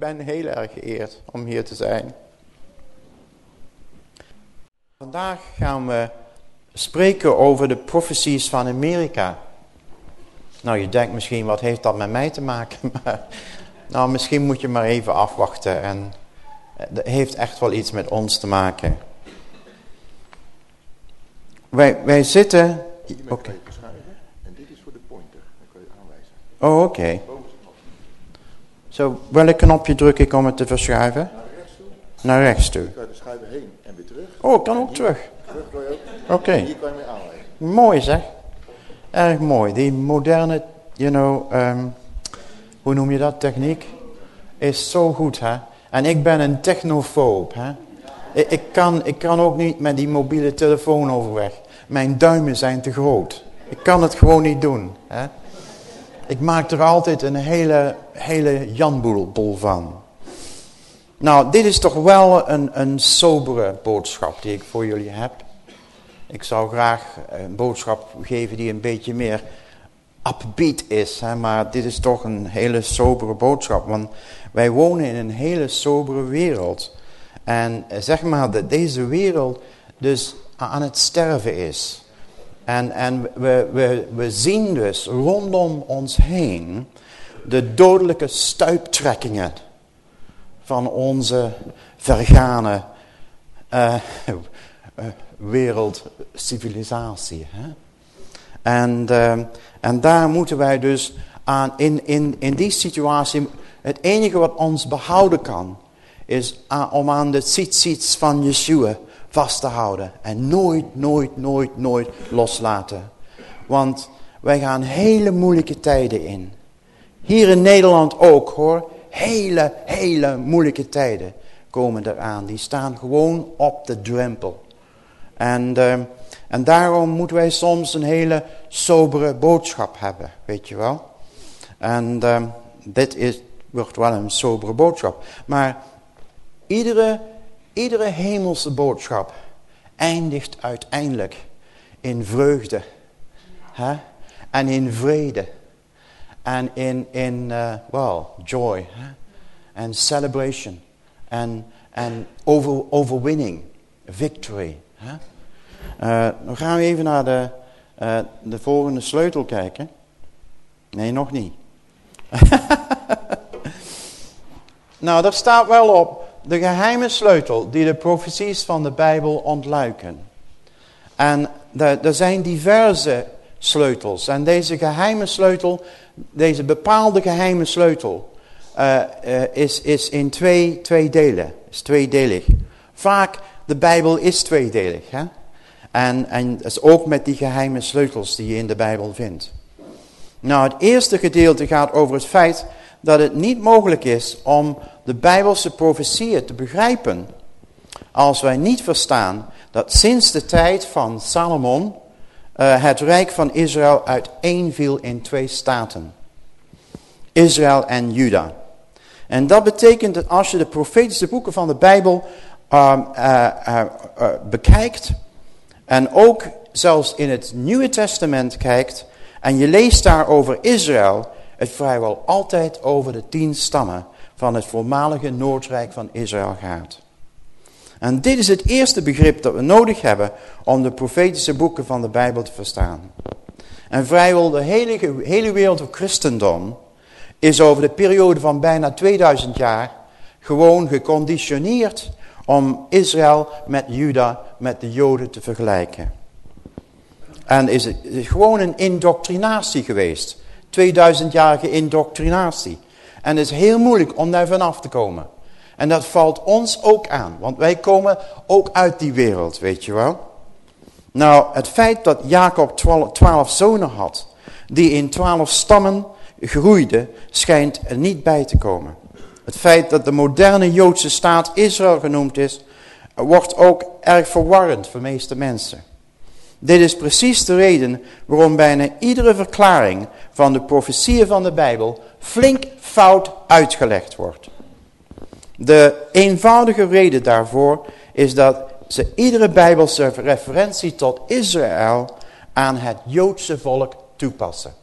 Ik ben heel erg geëerd om hier te zijn. Vandaag gaan we spreken over de profeties van Amerika. Nou, je denkt misschien, wat heeft dat met mij te maken? Maar, nou, misschien moet je maar even afwachten. En het heeft echt wel iets met ons te maken. Wij, wij zitten... Oké. En dit is voor de pointer. Dan kun je aanwijzen. Oh, oké. Zo, welk knopje druk ik om het te verschuiven? Naar rechts toe. Naar rechts toe. Dan kan je de schuiven heen en weer terug. Oh, kan ook terug. Terug kan je ook. Oké. Hier kan je mee aanwijzen. Mooi zeg. Erg mooi. Die moderne, you know, ehm, hoe noem je dat, techniek? Is zo goed, hè. En ik ben een technofoob, hè. Ik, ik, kan, ik kan ook niet met die mobiele telefoon overweg. Mijn duimen zijn te groot. Ik kan het gewoon niet doen, hè. Ik maak er altijd een hele, hele janboel van. Nou, dit is toch wel een, een sobere boodschap die ik voor jullie heb. Ik zou graag een boodschap geven die een beetje meer upbeat is. Maar dit is toch een hele sobere boodschap. Want wij wonen in een hele sobere wereld. En zeg maar dat deze wereld dus aan het sterven is. En, en we, we, we zien dus rondom ons heen de dodelijke stuiptrekkingen van onze vergane uh, wereldcivilisatie. Hè? En, uh, en daar moeten wij dus aan, in, in, in die situatie, het enige wat ons behouden kan, is aan, om aan de tzitzits van Yeshua vast te houden. En nooit, nooit, nooit, nooit loslaten. Want wij gaan hele moeilijke tijden in. Hier in Nederland ook hoor. Hele, hele moeilijke tijden komen eraan. Die staan gewoon op de drempel. En, uh, en daarom moeten wij soms een hele sobere boodschap hebben, weet je wel. En uh, dit is, wordt wel een sobere boodschap. Maar iedere, iedere hemelse boodschap eindigt uiteindelijk in vreugde. Hè? En in vrede. En in, in uh, well, joy. En celebration. En, over, overwinning. Victory. Hè? Uh, dan gaan we even naar de, uh, de volgende sleutel kijken. Nee, nog niet. nou, daar staat wel op de geheime sleutel die de profeties van de Bijbel ontluiken. En er zijn diverse sleutels. En deze geheime sleutel, deze bepaalde geheime sleutel, uh, uh, is, is in twee, twee delen. Is tweedelig. Vaak, de Bijbel is tweedelig. Hè? En, en dat is ook met die geheime sleutels die je in de Bijbel vindt. Nou, het eerste gedeelte gaat over het feit dat het niet mogelijk is om de Bijbelse profetieën te begrijpen als wij niet verstaan dat sinds de tijd van Salomon uh, het rijk van Israël uiteenviel in twee staten. Israël en Juda. En dat betekent dat als je de profetische boeken van de Bijbel uh, uh, bekijkt en ook zelfs in het Nieuwe Testament kijkt en je leest daar over Israël, het vrijwel altijd over de tien stammen van het voormalige Noordrijk van Israël gaat. En dit is het eerste begrip dat we nodig hebben om de profetische boeken van de Bijbel te verstaan. En vrijwel de hele, hele wereld van christendom is over de periode van bijna 2000 jaar gewoon geconditioneerd om Israël met Juda, met de Joden te vergelijken. En is het is gewoon een indoctrinatie geweest. 2000-jarige indoctrinatie. En het is heel moeilijk om daar vanaf te komen. En dat valt ons ook aan. Want wij komen ook uit die wereld, weet je wel. Nou, het feit dat Jacob twaalf zonen had. Die in twaalf stammen groeiden. Schijnt er niet bij te komen. Het feit dat de moderne Joodse staat Israël genoemd is. Wordt ook erg verwarrend voor de meeste mensen. Dit is precies de reden waarom bijna iedere verklaring van de profetieën van de Bijbel flink fout uitgelegd wordt. De eenvoudige reden daarvoor is dat ze iedere Bijbelse referentie tot Israël aan het Joodse volk toepassen.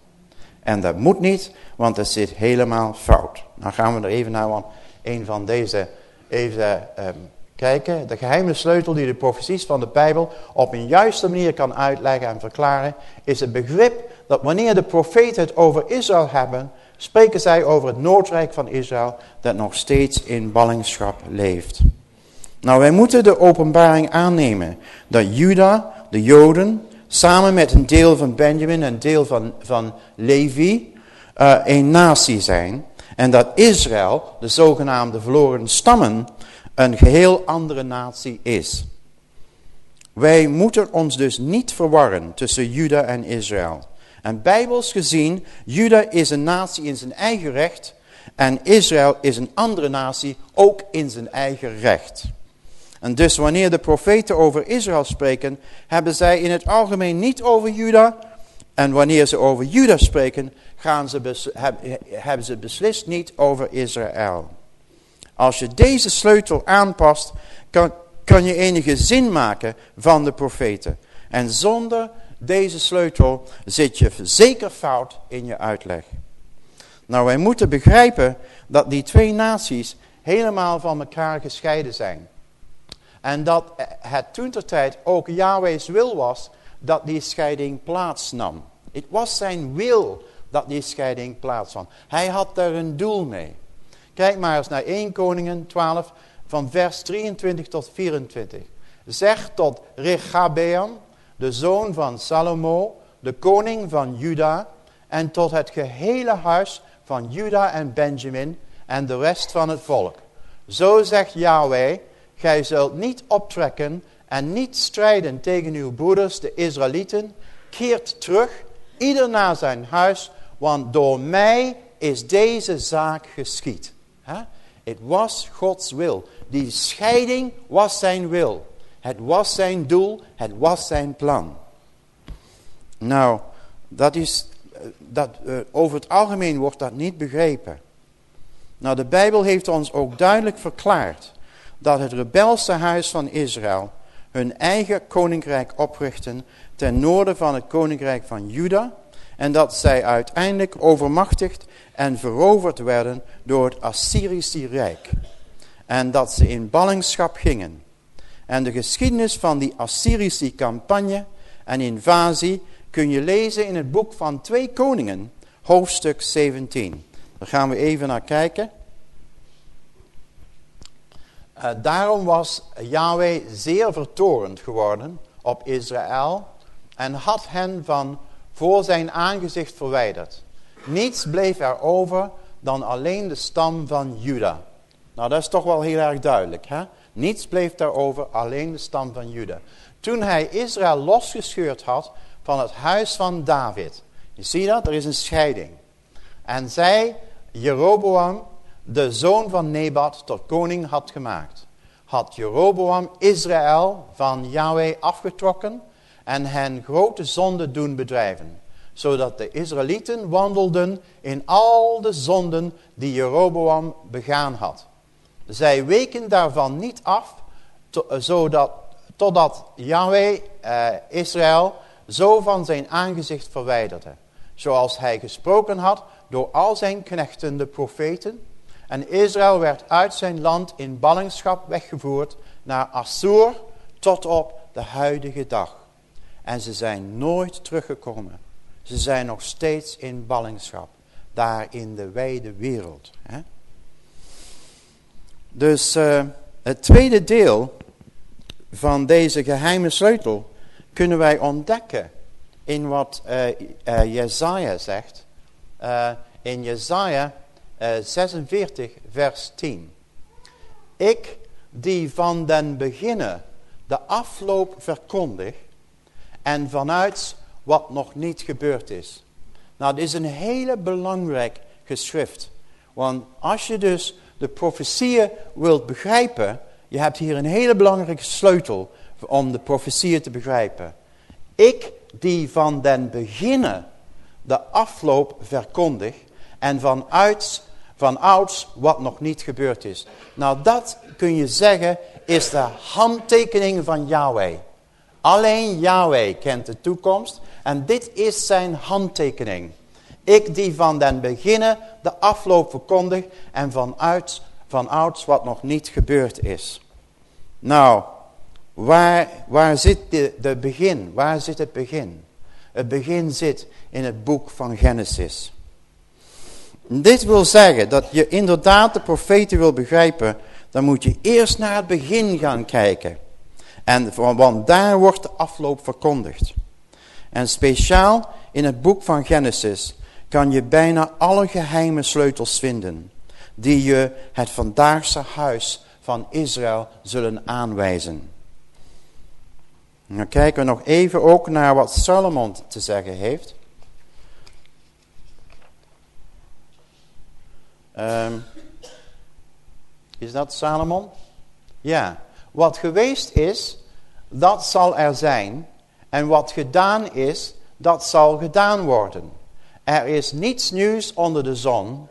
En dat moet niet, want het zit helemaal fout. Nou gaan we er even naar, want een van deze even ehm, kijken. De geheime sleutel die de profeties van de Bijbel op een juiste manier kan uitleggen en verklaren, is het begrip dat wanneer de profeten het over Israël hebben, spreken zij over het noordrijk van Israël dat nog steeds in ballingschap leeft. Nou, wij moeten de openbaring aannemen dat Juda, de Joden, samen met een deel van Benjamin en een deel van, van Levi, uh, een natie zijn. En dat Israël, de zogenaamde verloren stammen, een geheel andere natie is. Wij moeten ons dus niet verwarren tussen Juda en Israël. En bijbels gezien, Juda is een natie in zijn eigen recht en Israël is een andere natie ook in zijn eigen recht. En dus wanneer de profeten over Israël spreken, hebben zij in het algemeen niet over Juda. En wanneer ze over Juda spreken, gaan ze hebben ze beslist niet over Israël. Als je deze sleutel aanpast, kan, kan je enige zin maken van de profeten. En zonder deze sleutel zit je zeker fout in je uitleg. Nou, wij moeten begrijpen dat die twee naties helemaal van elkaar gescheiden zijn. En dat het toen ter tijd ook Yahweh's wil was dat die scheiding plaatsnam. Het was zijn wil dat die scheiding plaatsvond. Hij had daar een doel mee. Kijk maar eens naar 1 Koningen 12 van vers 23 tot 24. Zeg tot Rechabeam, de zoon van Salomo, de koning van Juda, en tot het gehele huis van Juda en Benjamin en de rest van het volk. Zo zegt Yahweh, gij zult niet optrekken en niet strijden tegen uw broeders, de Israëlieten. Keert terug, ieder naar zijn huis, want door mij is deze zaak geschied. Het was Gods wil. Die scheiding was zijn wil. Het was zijn doel, het was zijn plan. Nou, dat is, dat, uh, over het algemeen wordt dat niet begrepen. Nou, de Bijbel heeft ons ook duidelijk verklaard dat het rebelse huis van Israël hun eigen koninkrijk oprichten ten noorden van het koninkrijk van Juda en dat zij uiteindelijk overmachtigd en veroverd werden door het Assyrische Rijk. En dat ze in ballingschap gingen. En de geschiedenis van die Assyrische campagne en invasie kun je lezen in het boek van Twee Koningen, hoofdstuk 17. Daar gaan we even naar kijken. Uh, daarom was Yahweh zeer vertorend geworden op Israël en had hen van voor zijn aangezicht verwijderd. Niets bleef er over dan alleen de stam van Juda. Nou, dat is toch wel heel erg duidelijk. Hè? Niets bleef daarover, alleen de stam van Juda. Toen hij Israël losgescheurd had van het huis van David. Je ziet dat, er is een scheiding. En zij, Jeroboam, de zoon van Nebat, tot koning had gemaakt. Had Jeroboam Israël van Yahweh afgetrokken en hen grote zonden doen bedrijven. Zodat de Israëlieten wandelden in al de zonden die Jeroboam begaan had. Zij weken daarvan niet af, zodat, totdat Yahweh eh, Israël zo van zijn aangezicht verwijderde. Zoals hij gesproken had door al zijn knechten, de profeten. En Israël werd uit zijn land in ballingschap weggevoerd naar Assur tot op de huidige dag. En ze zijn nooit teruggekomen. Ze zijn nog steeds in ballingschap. Daar in de wijde wereld. Hè? Dus uh, het tweede deel van deze geheime sleutel kunnen wij ontdekken in wat uh, uh, Jezaja zegt. in Jezaja 46 vers 10. Ik die van den beginnen de afloop verkondig en vanuit wat nog niet gebeurd is. Nou, dit is een hele belangrijk geschrift. Want als je dus de profetieën wilt begrijpen, je hebt hier een hele belangrijke sleutel om de profetieën te begrijpen. Ik die van den beginnen de afloop verkondig en vanuit, van ouds wat nog niet gebeurd is. Nou dat kun je zeggen is de handtekening van Yahweh. Alleen Yahweh kent de toekomst en dit is zijn handtekening. Ik die van den beginnen de afloop verkondig en vanuit van ouds wat nog niet gebeurd is. Nou, waar, waar zit de, de begin? Waar zit het begin? Het begin zit in het boek van Genesis. Dit wil zeggen dat je inderdaad de profeten wil begrijpen, dan moet je eerst naar het begin gaan kijken. En, want daar wordt de afloop verkondigd. En speciaal in het boek van Genesis kan je bijna alle geheime sleutels vinden die je het vandaagse huis van Israël zullen aanwijzen. Dan kijken we nog even ook naar wat Salomon te zeggen heeft. Um, is dat Salomon? Ja. Wat geweest is, dat zal er zijn. En wat gedaan is, dat zal gedaan worden. Er is niets nieuws onder de zon.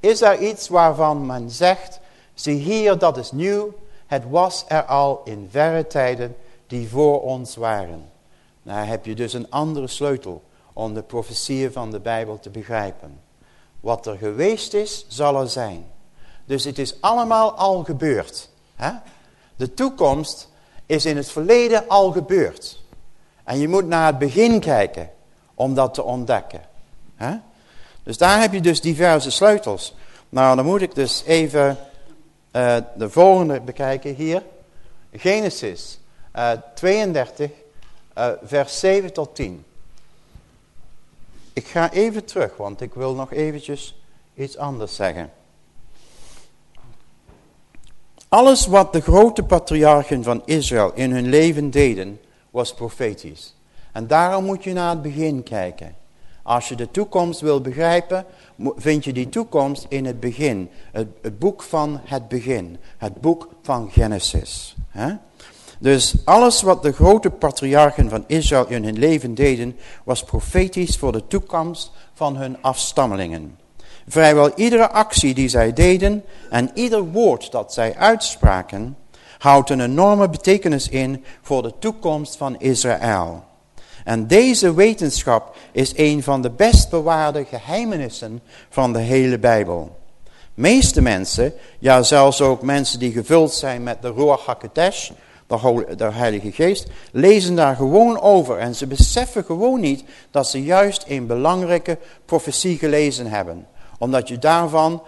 Is er iets waarvan men zegt, zie hier, dat is nieuw. Het was er al in verre tijden die voor ons waren. Nou heb je dus een andere sleutel om de profetieën van de Bijbel te begrijpen. Wat er geweest is, zal er zijn. Dus het is allemaal al gebeurd. Hè? De toekomst is in het verleden al gebeurd. En je moet naar het begin kijken om dat te ontdekken. Dus daar heb je dus diverse sleutels. Nou, dan moet ik dus even uh, de volgende bekijken hier. Genesis uh, 32, uh, vers 7 tot 10. Ik ga even terug, want ik wil nog eventjes iets anders zeggen. Alles wat de grote patriarchen van Israël in hun leven deden, was profetisch. En daarom moet je naar het begin kijken. Als je de toekomst wil begrijpen, vind je die toekomst in het begin. Het, boek van het begin. Het boek van Genesis. Dus alles wat de grote patriarchen van Israël in hun leven deden, was profetisch voor de toekomst van hun afstammelingen. Vrijwel iedere actie die zij deden en ieder woord dat zij uitspraken, houdt een enorme betekenis in voor de toekomst van Israël. En deze wetenschap is een van de best bewaarde geheimenissen van de hele Bijbel. Meeste mensen, ja zelfs ook mensen die gevuld zijn met de Ruach HaKodesh, de Heilige Geest, lezen daar gewoon over. En ze beseffen gewoon niet dat ze juist een belangrijke profetie gelezen hebben. Omdat je daarvan,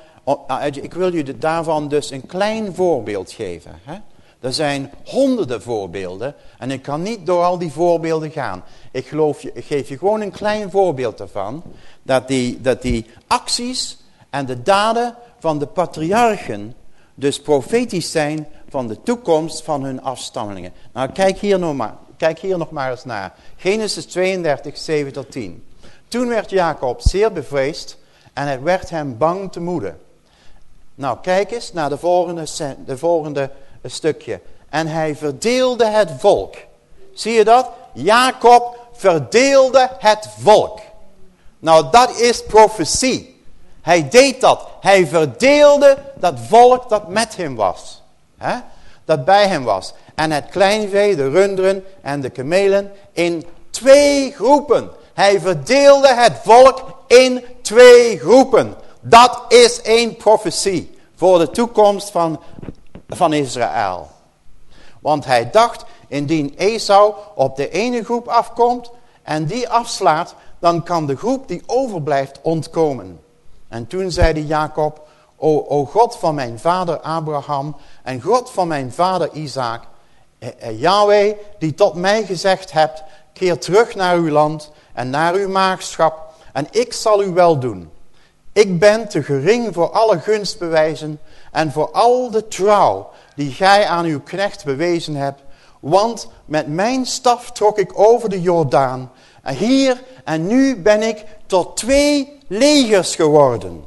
ik wil je daarvan dus een klein voorbeeld geven. Hè? Er zijn honderden voorbeelden en ik kan niet door al die voorbeelden gaan. Ik, je, geef je gewoon een klein voorbeeld ervan. Dat die, dat die acties en de daden van de patriarchen dus profetisch zijn van de toekomst van hun afstammelingen. Nou, kijk hier nog maar, kijk hier nog maar eens naar. Genesis 32, 7 tot 10. Toen werd Jacob zeer bevreesd en het werd hem bang te moede. Nou, kijk eens naar de volgende, de volgende stukje. En hij verdeelde het volk. Zie je dat? Jacob verdeelde het volk. Nou, dat is profetie. Hij deed dat. Hij verdeelde dat volk dat met hem was. Hè? Dat bij hem was. En het kleinvee, de runderen en de kamelen in twee groepen. Hij verdeelde het volk in twee groepen. Dat is één profetie voor de toekomst van, van Israël. Want hij dacht, indien Esau op de ene groep afkomt en die afslaat, dan kan de groep die overblijft ontkomen. En toen zeide Jacob, o, o God van mijn vader Abraham en God van mijn vader Isaac, eh, eh, Yahweh die tot mij gezegd hebt, keer terug naar uw land en naar uw maagschap en ik zal u wel doen. Ik ben te gering voor alle gunstbewijzen en voor al de trouw die gij aan uw knecht bewezen hebt. Want met mijn staf trok ik over de Jordaan. En hier en nu ben ik tot twee legers geworden.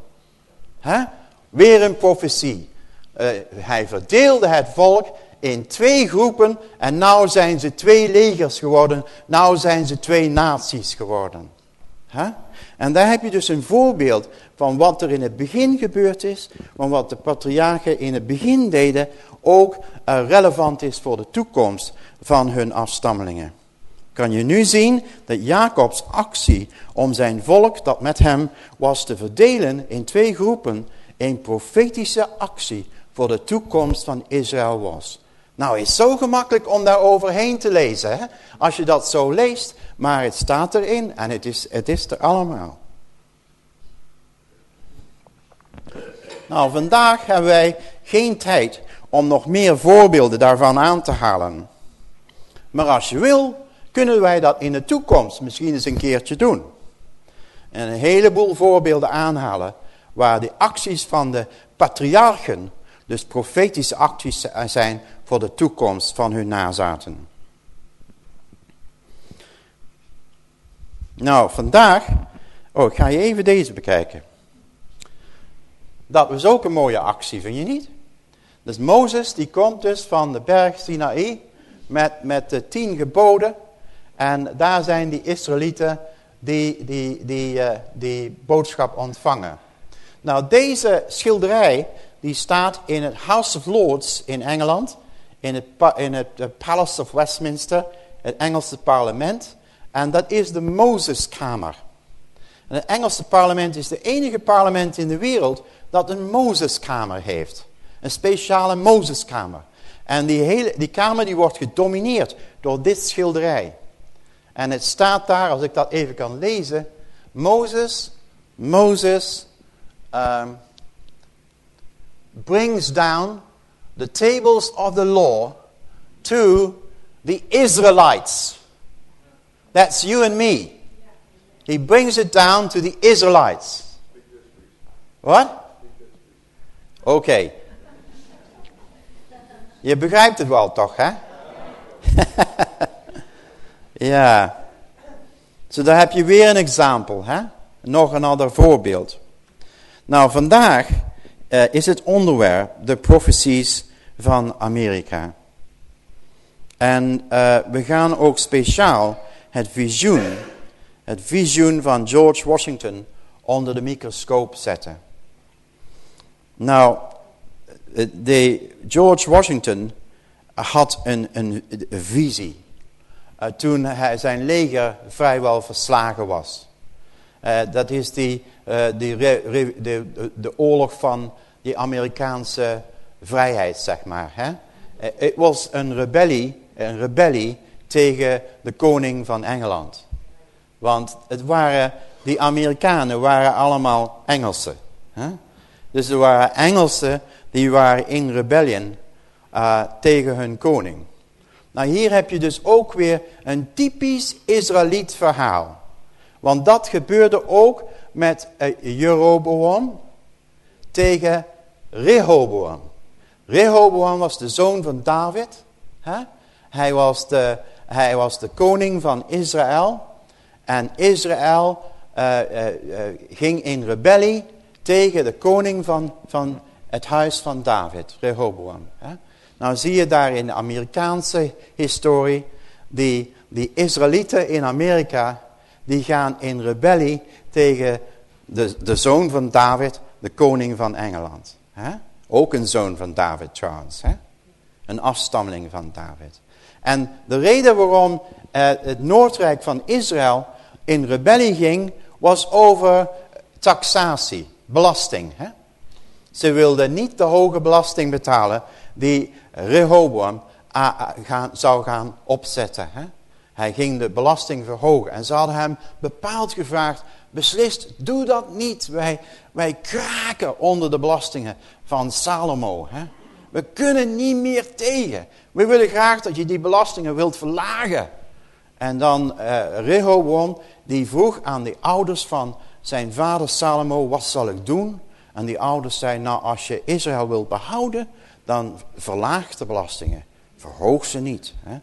He? Weer een profetie. Uh, hij verdeelde het volk in twee groepen en nou zijn ze twee legers geworden. Nou zijn ze twee naties geworden. He? En daar heb je dus een voorbeeld van wat er in het begin gebeurd is, van wat de patriarchen in het begin deden, ook uh, relevant is voor de toekomst van hun afstammelingen. Kan je nu zien dat Jacobs actie om zijn volk dat met hem was te verdelen in twee groepen, een profetische actie voor de toekomst van Israël was. Nou, is zo gemakkelijk om daar overheen te lezen, hè? als je dat zo leest. Maar het staat erin en het is, het is er allemaal. Nou, vandaag hebben wij geen tijd om nog meer voorbeelden daarvan aan te halen. Maar als je wil, kunnen wij dat in de toekomst misschien eens een keertje doen. En een heleboel voorbeelden aanhalen waar de acties van de patriarchen, dus profetische acties zijn voor de toekomst van hun nazaten. Nou, vandaag, oh ik ga je even deze bekijken. Dat was ook een mooie actie, vind je niet? Dus Mozes die komt dus van de berg Sinaï met, met de tien geboden. En daar zijn die Israëlieten die, die, die, uh, die boodschap ontvangen. Nou, deze schilderij die staat in het House of Lords in Engeland. In het, in het uh, Palace of Westminster, het Engelse parlement. En dat is de Mozeskamer. En het Engelse parlement is de enige parlement in de wereld dat een Mozeskamer heeft. Een speciale Mozeskamer. En die, hele, die kamer die wordt gedomineerd door dit schilderij. En het staat daar, als ik dat even kan lezen. Moses, Moses um, brings down the tables of the law to the Israelites. That's you and me. He brings it down to the Israelites. What? Okay. Je begrijpt het wel toch, hè? ja. Zo, daar heb je weer een example, hè? Nog een ander voorbeeld. Nou, vandaag uh, is het onderwerp de profeties van Amerika. En uh, we gaan ook speciaal het visioen, het visioen van George Washington onder de microscoop zetten. Nou, eh, de George Washington had een, een, visie. Uh, toen hij, zijn leger vrijwel verslagen was. Uh, dat is die, die de, de, oorlog van die Amerikaanse vrijheid, zeg maar. Het was een rebellie, een rebellie tegen de koning van Engeland. Want het waren, die Amerikanen waren allemaal Engelsen. Hè? Dus er waren Engelsen die waren in rebellion uh, tegen hun koning. Nou hier heb je dus ook weer een typisch Israëliet verhaal. Want dat gebeurde ook met uh, Jeroboam tegen Rehoboam. Rehoboam was de zoon van David. Hè? Hij, was de, hij was de koning van Israël. En Israël uh, ging in rebellie tegen de koning van, van het huis van David, Rehoboam. Hè? Nou zie je daar in de Amerikaanse historie, die, die Israëlieten in Amerika, die gaan in rebellie tegen de, de zoon van David, de koning van Engeland. Hè? Ook een zoon van David trouwens. Hè? Een afstammeling van David. En de reden waarom eh, het Noordrijk van Israël in rebellie ging, was over taxatie, belasting. Hè? Ze wilden niet de hoge belasting betalen die Rehoboam gaan, zou gaan opzetten. Hè? Hij ging de belasting verhogen. En ze hadden hem bepaald gevraagd, beslist, doe dat niet. Wij, wij kraken onder de belastingen van Salomo. Hè? We kunnen niet meer tegen. We willen graag dat je die belastingen wilt verlagen. En dan uh, die vroeg aan de ouders van zijn vader Salomo, wat zal ik doen? En die ouders zeiden, nou als je Israël wilt behouden, dan verlaag de belastingen. Verhoog ze niet. Hè?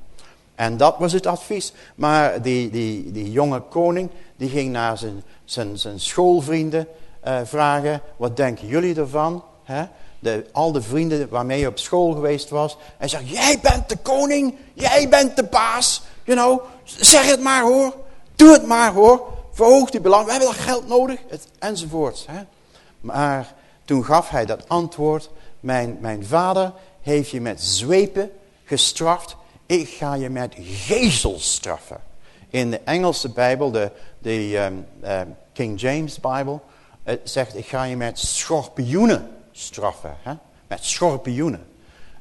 En dat was het advies. Maar die, die, die jonge koning, die ging naar zijn, zijn, zijn schoolvrienden uh, vragen, wat denken jullie ervan? Hè? De, al de vrienden waarmee hij op school geweest was. En zegt, jij bent de koning, jij bent de baas. You know, zeg het maar hoor. Doe het maar hoor. Verhoog die belang. We hebben dat geld nodig. Het, enzovoorts. Hè? Maar toen gaf hij dat antwoord. Mijn, mijn vader heeft je met zwepen gestraft. Ik ga je met gezels straffen. In de Engelse Bijbel, de, de um, uh, King James Bijbel, het zegt ik ga je met schorpioenen straffen. Hè? met schorpioenen.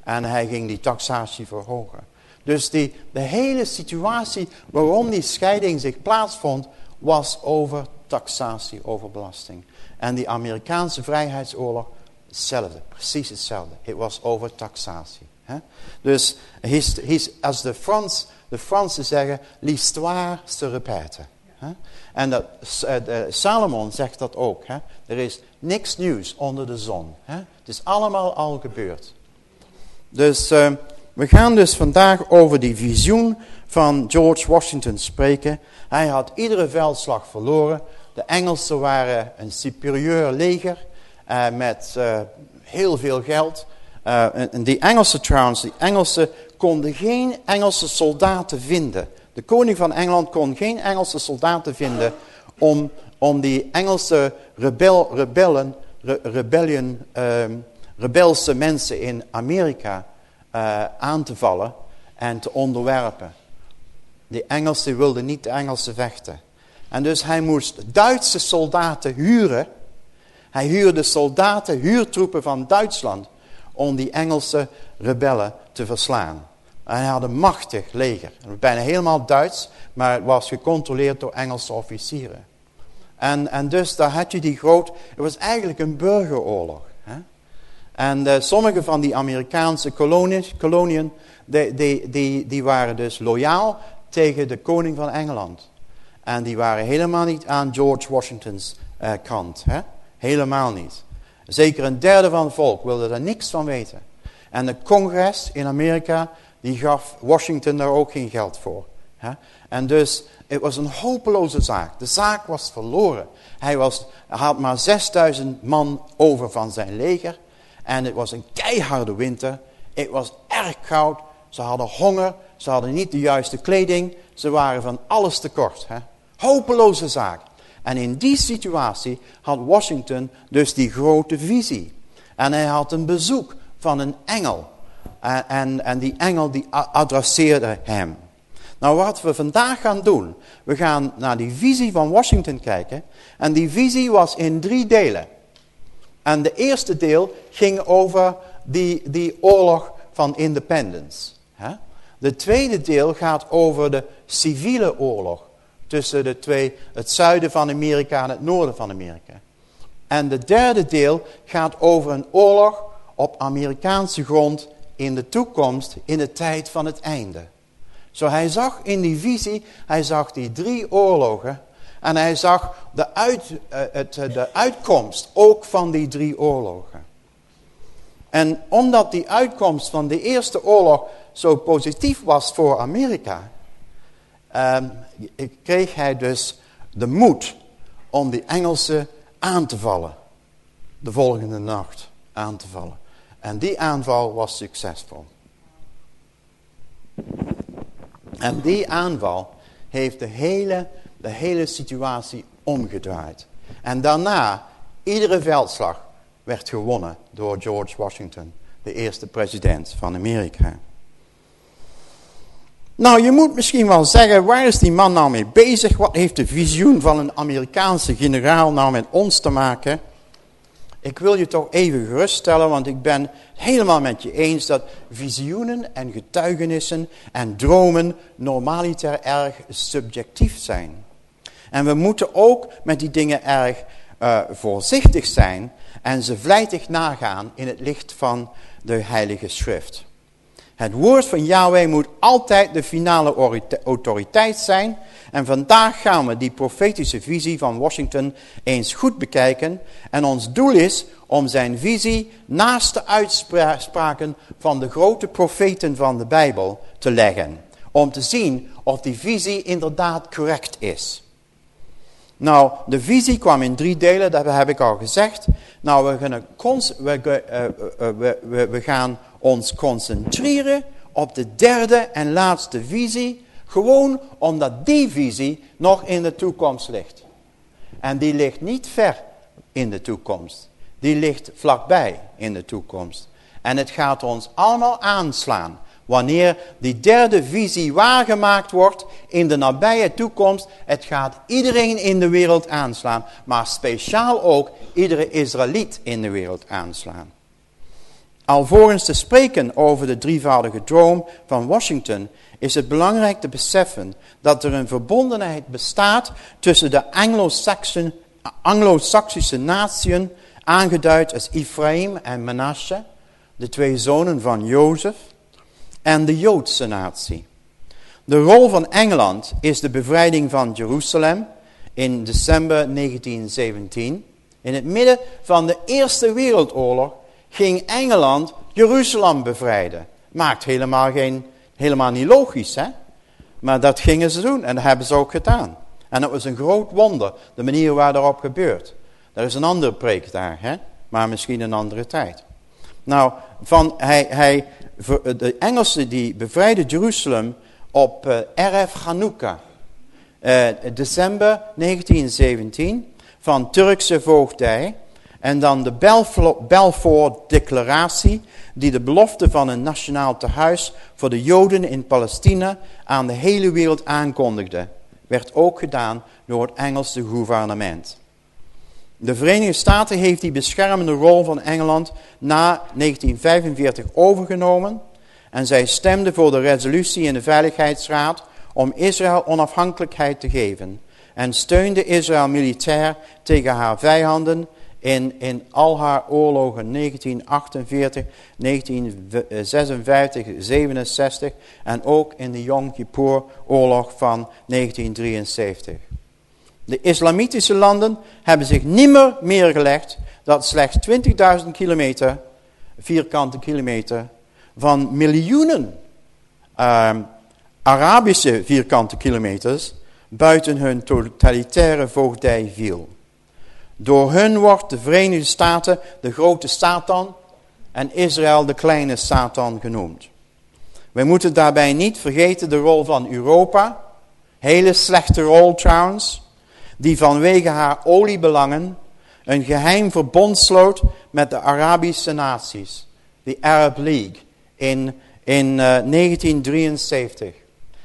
En hij ging die taxatie verhogen. Dus die, de hele situatie waarom die scheiding zich plaatsvond, was over taxatie, over belasting. En die Amerikaanse vrijheidsoorlog, hetzelfde, precies hetzelfde. Het was over taxatie. Hè? Dus als de, Frans, de Fransen zeggen, l'histoire se répète. Hè? En dat, uh, Salomon zegt dat ook. Hè? Er is niks nieuws onder de zon. Hè? Het is allemaal al gebeurd. Dus uh, we gaan dus vandaag over die visioen van George Washington spreken. Hij had iedere veldslag verloren. De Engelsen waren een superieur leger uh, met heel veel geld. En die Engelsen trouwens, die Engelsen konden geen Engelse soldaten vinden. De koning van Engeland kon geen Engelse soldaten vinden om, om die Engelse rebel, rebellen, re, rebellion, um, rebelse mensen in Amerika uh, aan te vallen en te onderwerpen. De Engelsen wilden niet de Engelsen vechten. En dus hij moest Duitse soldaten huren. Hij huurde soldaten, huurtroepen van Duitsland om die Engelse rebellen te verslaan. En hij had een machtig leger. Bijna helemaal Duits, maar het was gecontroleerd door Engelse officieren. En, en dus daar had je die groot... Het was eigenlijk een burgeroorlog. Hè? En uh, sommige van die Amerikaanse kolonies, koloniën... Die, die, die, die waren dus loyaal tegen de koning van Engeland. En die waren helemaal niet aan George Washington's uh, kant. Hè? Helemaal niet. Zeker een derde van het volk wilde er niks van weten. En het congres in Amerika, die gaf Washington daar ook geen geld voor. Hè? En dus, het was een hopeloze zaak. De zaak was verloren. Hij, was, had maar 6000 man over van zijn leger. En het was een keiharde winter. Het was erg koud. Ze hadden honger. Ze hadden niet de juiste kleding. Ze waren van alles tekort. Hè? Hopeloze zaak. En in die situatie had Washington dus die grote visie. En hij had een bezoek van een engel. En, die engel die adresseerde hem. Nou wat we vandaag gaan doen. We gaan naar die visie van Washington kijken. En die visie was in drie delen. En de eerste deel ging over die, die oorlog van independence. De tweede deel gaat over de civiele oorlog tussen de twee, het zuiden van Amerika en het noorden van Amerika. En de derde deel gaat over een oorlog op Amerikaanse grond in de toekomst, in de tijd van het einde. Zo hij zag in die visie, hij zag die drie oorlogen en hij zag de, uit, eh, het, de uitkomst ook van die drie oorlogen. En omdat die uitkomst van de eerste oorlog zo positief was voor Amerika, um, kreeg hij dus de moed om die Engelsen aan te vallen. De volgende nacht aan te vallen. En die aanval was succesvol. En die aanval heeft de hele, de hele situatie omgedraaid. En daarna, iedere veldslag werd gewonnen door George Washington, de eerste president van Amerika. Nou, je moet misschien wel zeggen, waar is die man nou mee bezig? Wat heeft de visioen van een Amerikaanse generaal nou met ons te maken? Ik wil je toch even geruststellen, want ik ben helemaal met je eens dat visioenen en getuigenissen en dromen normaliter erg subjectief zijn. En we moeten ook met die dingen erg uh, voorzichtig zijn en ze vlijtig nagaan in het licht van de Heilige Schrift. Het woord van Yahweh moet altijd de finale autoriteit zijn. En vandaag gaan we die profetische visie van Washington eens goed bekijken. En ons doel is om zijn visie naast de uitspraken van de grote profeten van de Bijbel te leggen. Om te zien of die visie inderdaad correct is. Nou, de visie kwam in drie delen, dat heb ik al gezegd. Nou, we gaan, we, uh, we, we gaan ons concentreren op de derde en laatste visie. Gewoon omdat die visie nog in de toekomst ligt. En die ligt niet ver in de toekomst. Die ligt vlakbij in de toekomst. En het gaat ons allemaal aanslaan. Wanneer die derde visie waargemaakt wordt in de nabije toekomst. Het gaat iedereen in de wereld aanslaan. Maar speciaal ook iedere Israëliet in de wereld aanslaan. Alvorens te spreken over de drievoudige droom van Washington is het belangrijk te beseffen dat er een verbondenheid bestaat tussen de Anglo-Saxische natieën, aangeduid als Ephraim en Manasseh, de twee zonen van Jozef, en de Joodse natie. De rol van Engeland is de bevrijding van Jeruzalem in december 1917. In het midden van de Eerste Wereldoorlog ging Engeland Jeruzalem bevrijden. Maakt helemaal, geen, helemaal niet logisch, hè? Maar dat gingen ze doen en dat hebben ze ook gedaan. En dat was een groot wonder, de manier waar daarop gebeurt. Er is een andere preek daar, hè? maar misschien een andere tijd. Nou, van, hij, hij, de Engelsen die bevrijden Jeruzalem op uh, eh, RF Hanukkah. Uh, december 1917 van Turkse voogdij. En dan de Balfour-declaratie die de belofte van een nationaal tehuis voor de Joden in Palestina aan de hele wereld aankondigde. Werd ook gedaan door het Engelse gouvernement. De Verenigde Staten heeft die beschermende rol van Engeland na 1945 overgenomen. En zij stemde voor de resolutie in de Veiligheidsraad om Israël onafhankelijkheid te geven. En steunde Israël militair tegen haar vijanden in, al haar oorlogen 1948, 1956, 67 en ook in de Yom Kippur oorlog van 1973. De islamitische landen hebben zich nimmer meer gelegd dat slechts 20.000 kilometer, vierkante kilometer, van miljoenen uh, Arabische vierkante kilometers buiten hun totalitaire voogdij viel. Door hun wordt de Verenigde Staten de grote Satan en Israël de kleine Satan genoemd. We moeten daarbij niet vergeten de rol van Europa, hele slechte rol trouwens, die vanwege haar oliebelangen een geheim verbond sloot met de Arabische naties, de Arab League, in, in uh, 1973.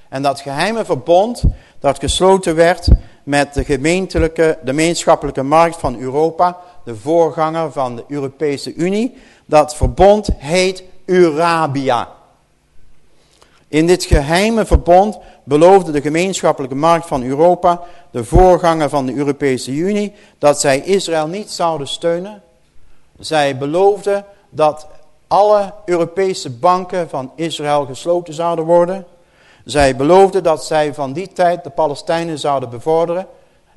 En dat geheime verbond dat gesloten werd met de gemeentelijke, de gemeenschappelijke markt van Europa, de voorganger van de Europese Unie. Dat verbond heet Urabia. In dit geheime verbond beloofde de gemeenschappelijke markt van Europa, de voorganger van de Europese Unie, dat zij Israël niet zouden steunen. Zij beloofden dat alle Europese banken van Israël gesloten zouden worden. Zij beloofden dat zij van die tijd de Palestijnen zouden bevorderen.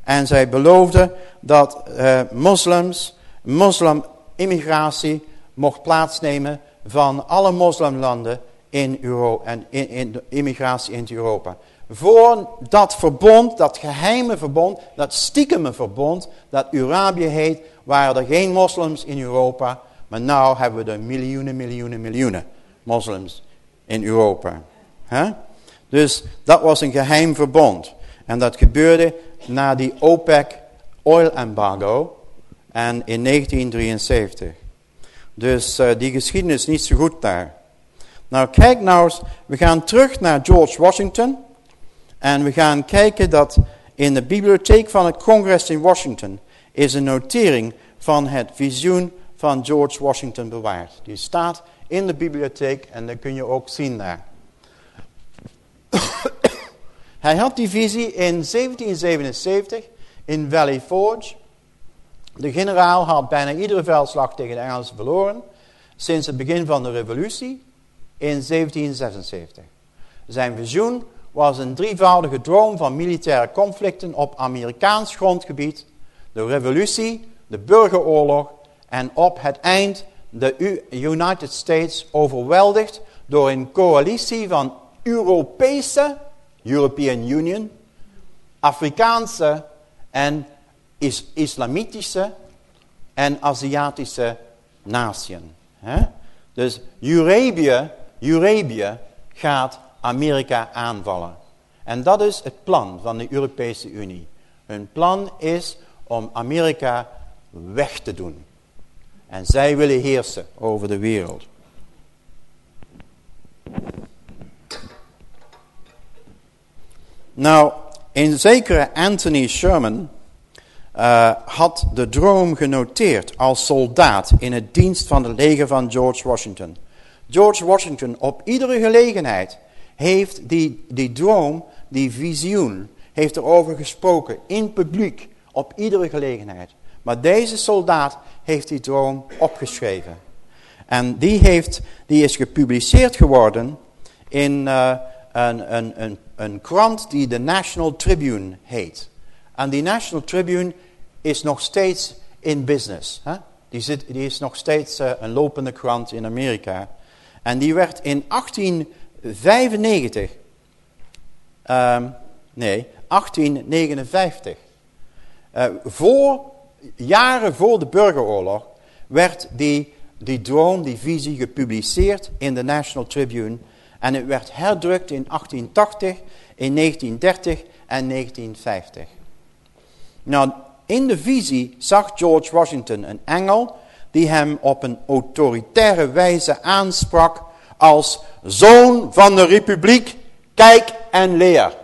En zij beloofden dat uh, moslims, moslim-immigratie mocht plaatsnemen van alle moslimlanden in Europa en in, de immigratie in Europa. Voor dat verbond, dat geheime verbond, dat stiekeme verbond, dat Arabië heet, waren er geen moslims in Europa. Maar nu hebben we er miljoenen, miljoenen, miljoenen moslims in Europa. Huh? Dus dat was een geheim verbond. En dat gebeurde na die OPEC oil embargo en in 1973. Dus uh, die geschiedenis is niet zo goed daar. Nou kijk nou eens, we gaan terug naar George Washington. En we gaan kijken dat in de bibliotheek van het congres in Washington is een notering van het visioen van George Washington bewaard. Die staat in de bibliotheek en dat kun je ook zien daar. Hij had die visie in 1777 in Valley Forge. De generaal had bijna iedere veldslag tegen de Engelsen verloren sinds het begin van de revolutie in 1776. Zijn visioen was een drievoudige droom van militaire conflicten op Amerikaans grondgebied, de revolutie, de burgeroorlog en op het eind de United States overweldigd door een coalitie van Europese, European Union, Afrikaanse en is islamitische en Aziatische naties. Dus Eurabië, Eurabië gaat Amerika aanvallen. En dat is het plan van de Europese Unie. Hun plan is om Amerika weg te doen. En zij willen heersen over de wereld. Nou, een zekere Anthony Sherman uh, had de droom genoteerd als soldaat in het dienst van het leger van George Washington. George Washington op iedere gelegenheid heeft die, die droom, die visioen, heeft erover gesproken in publiek op iedere gelegenheid. Maar deze soldaat heeft die droom opgeschreven. En die, heeft, die is gepubliceerd geworden in uh, een, een, een, een krant die de National Tribune heet. En die National Tribune is nog steeds in business. Hè? Die, zit, die is nog steeds uh, een lopende krant in Amerika. En die werd in 1895, um, ehm, nee, 1859, uh, voor, jaren voor de burgeroorlog, werd die, die droom, die visie gepubliceerd in de National Tribune. En het werd herdrukt in 1880, in 1930 en 1950. Nou, in de visie zag George Washington een engel die hem op een autoritaire wijze aansprak als zoon van de republiek, kijk en leer.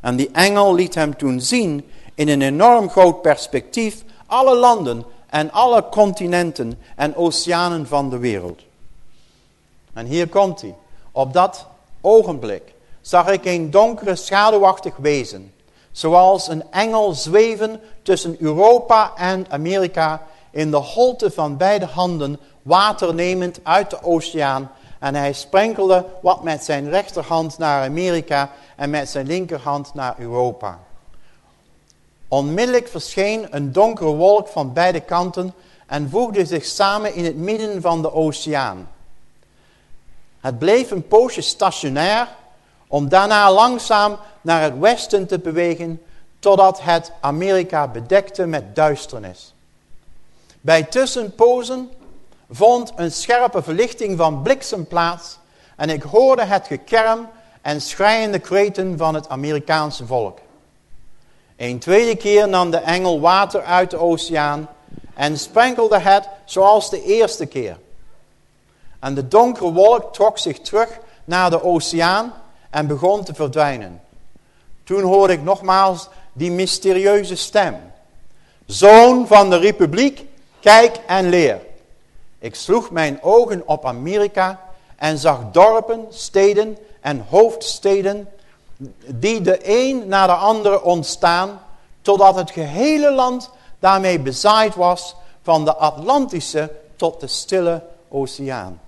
En die engel liet hem toen zien in een enorm groot perspectief alle landen en alle continenten en oceanen van de wereld. En hier komt hij. Op dat ogenblik zag ik een donkere schaduwachtig wezen zoals een engel zweven tussen Europa en Amerika in de holte van beide handen water nemend uit de oceaan. En hij sprenkelde wat met zijn rechterhand naar Amerika en met zijn linkerhand naar Europa. Onmiddellijk verscheen een donkere wolk van beide kanten en voegde zich samen in het midden van de oceaan. Het bleef een poosje stationair om daarna langzaam naar het westen te bewegen totdat het Amerika bedekte met duisternis. Bij tussenpozen vond een scherpe verlichting van bliksem plaats en ik hoorde het gekerm en schrijende kreten van het Amerikaanse volk. Een tweede keer nam de engel water uit de oceaan en sprenkelde het zoals de eerste keer. En de donkere wolk trok zich terug naar de oceaan en begon te verdwijnen. Toen hoorde ik nogmaals die mysterieuze stem. Zoon van de republiek, kijk en leer. Ik sloeg mijn ogen op Amerika en zag dorpen, steden en hoofdsteden die de een na de andere ontstaan, totdat het gehele land daarmee bezaaid was van de Atlantische tot de stille oceaan.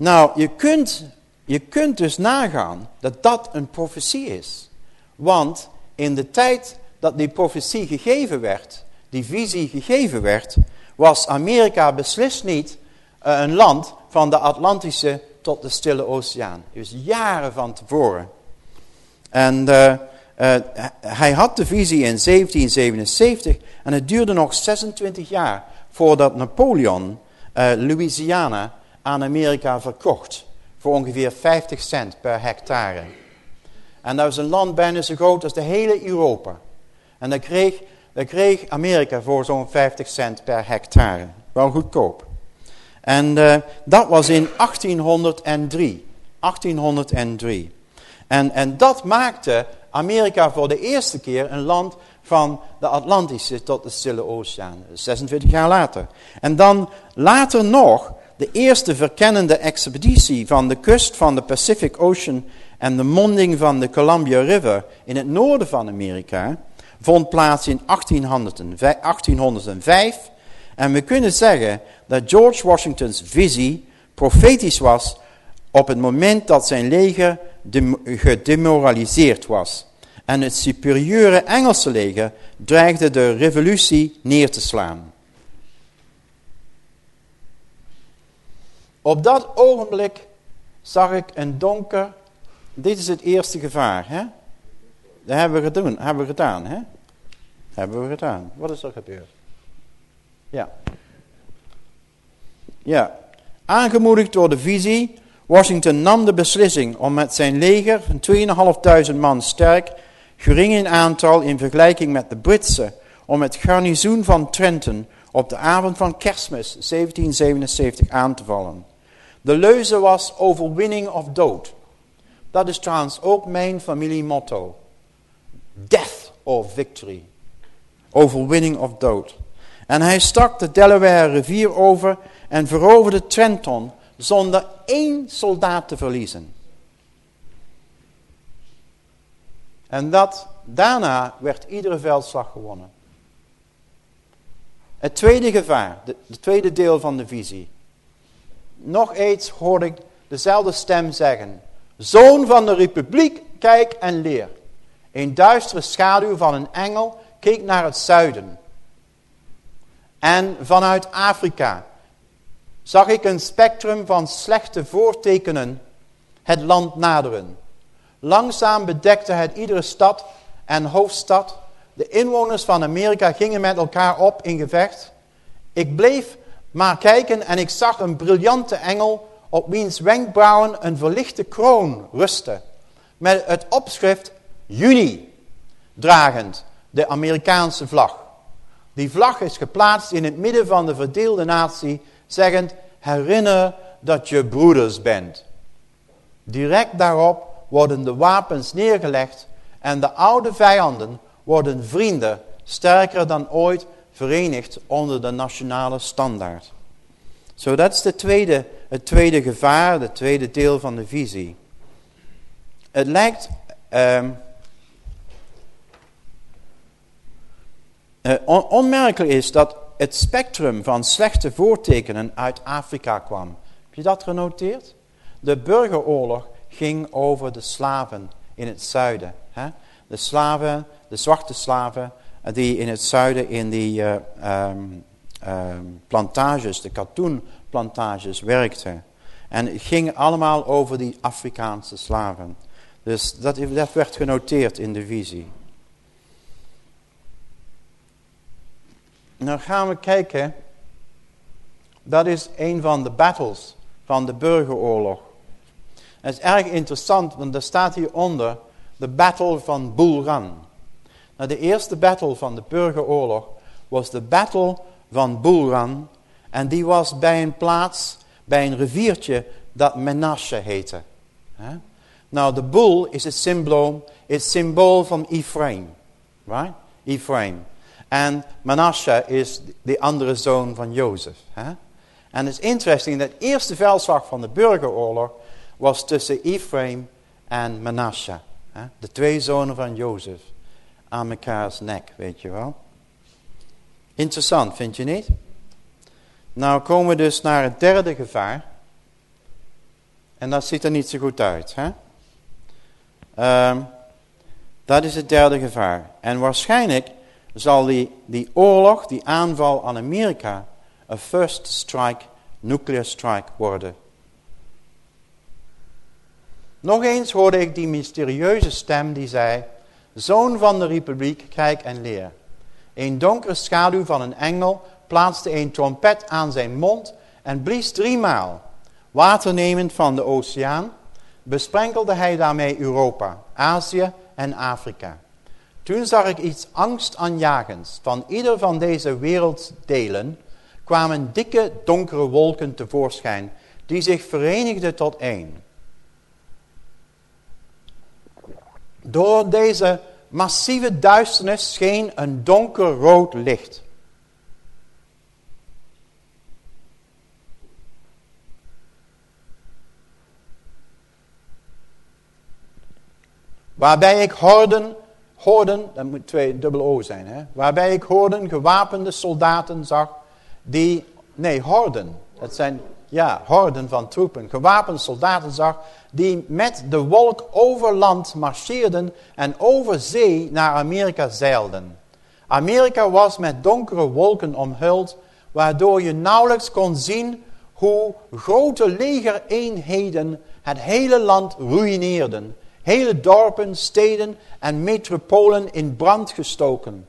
Nou, je kunt je kunt dus nagaan dat dat een profetie is. Want in de tijd dat die profetie gegeven werd, die visie gegeven werd, was Amerika beslist niet eh, een land van de Atlantische tot de Stille Oceaan. Dus jaren van tevoren. En uh, uh, hij had de visie in 1777 en het duurde nog 26 jaar voordat Napoleon Louisiana aan Amerika verkocht voor ongeveer 50 cent per hectare. En dat was een land bijna zo groot als de hele Europa. En dat kreeg, kreeg Amerika voor zo'n 50 cent per hectare. Wel goedkoop. En uh, dat was in 1803. 1803. En, en dat maakte Amerika voor de eerste keer een land van de Atlantische tot de Stille Oceaan. 26 jaar later. En dan later nog de eerste verkennende expeditie van de kust van de Pacific Ocean en de monding van de Columbia River in het noorden van Amerika vond plaats in 1805. En we kunnen zeggen dat George Washington's visie profetisch was op het moment dat zijn leger gedemoraliseerd was. En het superieure Engelse leger dreigde de revolutie neer te slaan. Op dat ogenblik zag ik een donker, dit is het eerste gevaar, hè? Dat hebben we gedaan, hebben we gedaan, hè? Hebben we gedaan. Wat is er gebeurd? Ja. Ja. Aangemoedigd door de visie, Washington nam de beslissing om met zijn leger van 2.500 man sterk, gering in aantal in vergelijking met de Britse, om het garnizoen van Trenton op de avond van kerstmis 1777 aan te vallen. De leuze was overwinning of dood. Dat is trouwens ook mijn familiemotto. Death of victory. Overwinning of dood. En hij stak de Delaware rivier over en veroverde Trenton zonder één soldaat te verliezen. En dat, daarna werd iedere veldslag gewonnen. Het tweede gevaar, de, de tweede deel van de visie. Nog eens hoorde ik dezelfde stem zeggen. Zoon van de republiek, kijk en leer. Een duistere schaduw van een engel keek naar het zuiden. En vanuit Afrika zag ik een spectrum van slechte voortekenen het land naderen. Langzaam bedekte het iedere stad en hoofdstad. De inwoners van Amerika gingen met elkaar op in gevecht. Ik bleef maar kijken en ik zag een briljante engel op wiens wenkbrauwen een verlichte kroon rustte. Met het opschrift Juni dragend, de Amerikaanse vlag. Die vlag is geplaatst in het midden van de verdeelde natie, zeggend, herinner dat je broeders bent. Direct daarop worden de wapens neergelegd en de oude vijanden worden vrienden, sterker dan ooit verenigd onder de nationale standaard. Zo, dat is de tweede, het tweede gevaar, het tweede deel van de visie. Het lijkt um, uh, onmerkelijk is dat het spectrum van slechte voortekenen uit Afrika kwam. Heb je dat genoteerd? De burgeroorlog ging over de slaven in het zuiden. Hè? De slaven, de zwarte slaven, die in het zuiden in die uh, um, plantages, de katoenplantages werkten. En het ging allemaal over die Afrikaanse slaven. Dus dat, werd genoteerd in de visie. Nou gaan we kijken. Dat is een van de battles van de burgeroorlog. Het is erg interessant, want er staat hieronder de battle van Bull Run. Nou, de eerste battle van de burgeroorlog was de battle van Bull Run. En die was bij een plaats, bij een riviertje dat Menashe heette. Nou, de boel is het symbool, symbool van Ephraim. Right? Ephraim. En Manasseh is de andere zoon van Jozef. En het is interessant, dat de eerste veldslag van de burgeroorlog was tussen Ephraim en Manasseh. De twee zonen van Jozef aan mekaars nek, weet je wel. Interessant, vind je niet? Nou komen we dus naar het derde gevaar. En dat ziet er niet zo goed uit. Hè? Um, dat is het derde gevaar. En waarschijnlijk zal die, die oorlog, die aanval aan Amerika, een first strike, nuclear strike worden. Nog eens hoorde ik die mysterieuze stem die zei, Zoon van de republiek, kijk en leer. Een donkere schaduw van een engel plaatste een trompet aan zijn mond en blies driemaal. Water nemend van de oceaan, besprenkelde hij daarmee Europa, Azië en Afrika. Toen zag ik iets angstaanjagends. Van ieder van deze werelddelen kwamen dikke donkere wolken tevoorschijn, die zich verenigden tot één. Door deze massieve duisternis scheen een donkerrood licht. Waarbij ik horden, horden, dat moet twee dubbel O zijn, hè? waarbij ik horden gewapende soldaten zag, die, nee, horden, dat zijn, ja, horden van troepen, gewapende soldaten zag, die met de wolk over land marcheerden en over zee naar Amerika zeilden. Amerika was met donkere wolken omhuld, waardoor je nauwelijks kon zien hoe grote legereenheden het hele land ruïneerden. Hele dorpen, steden en metropolen in brand gestoken.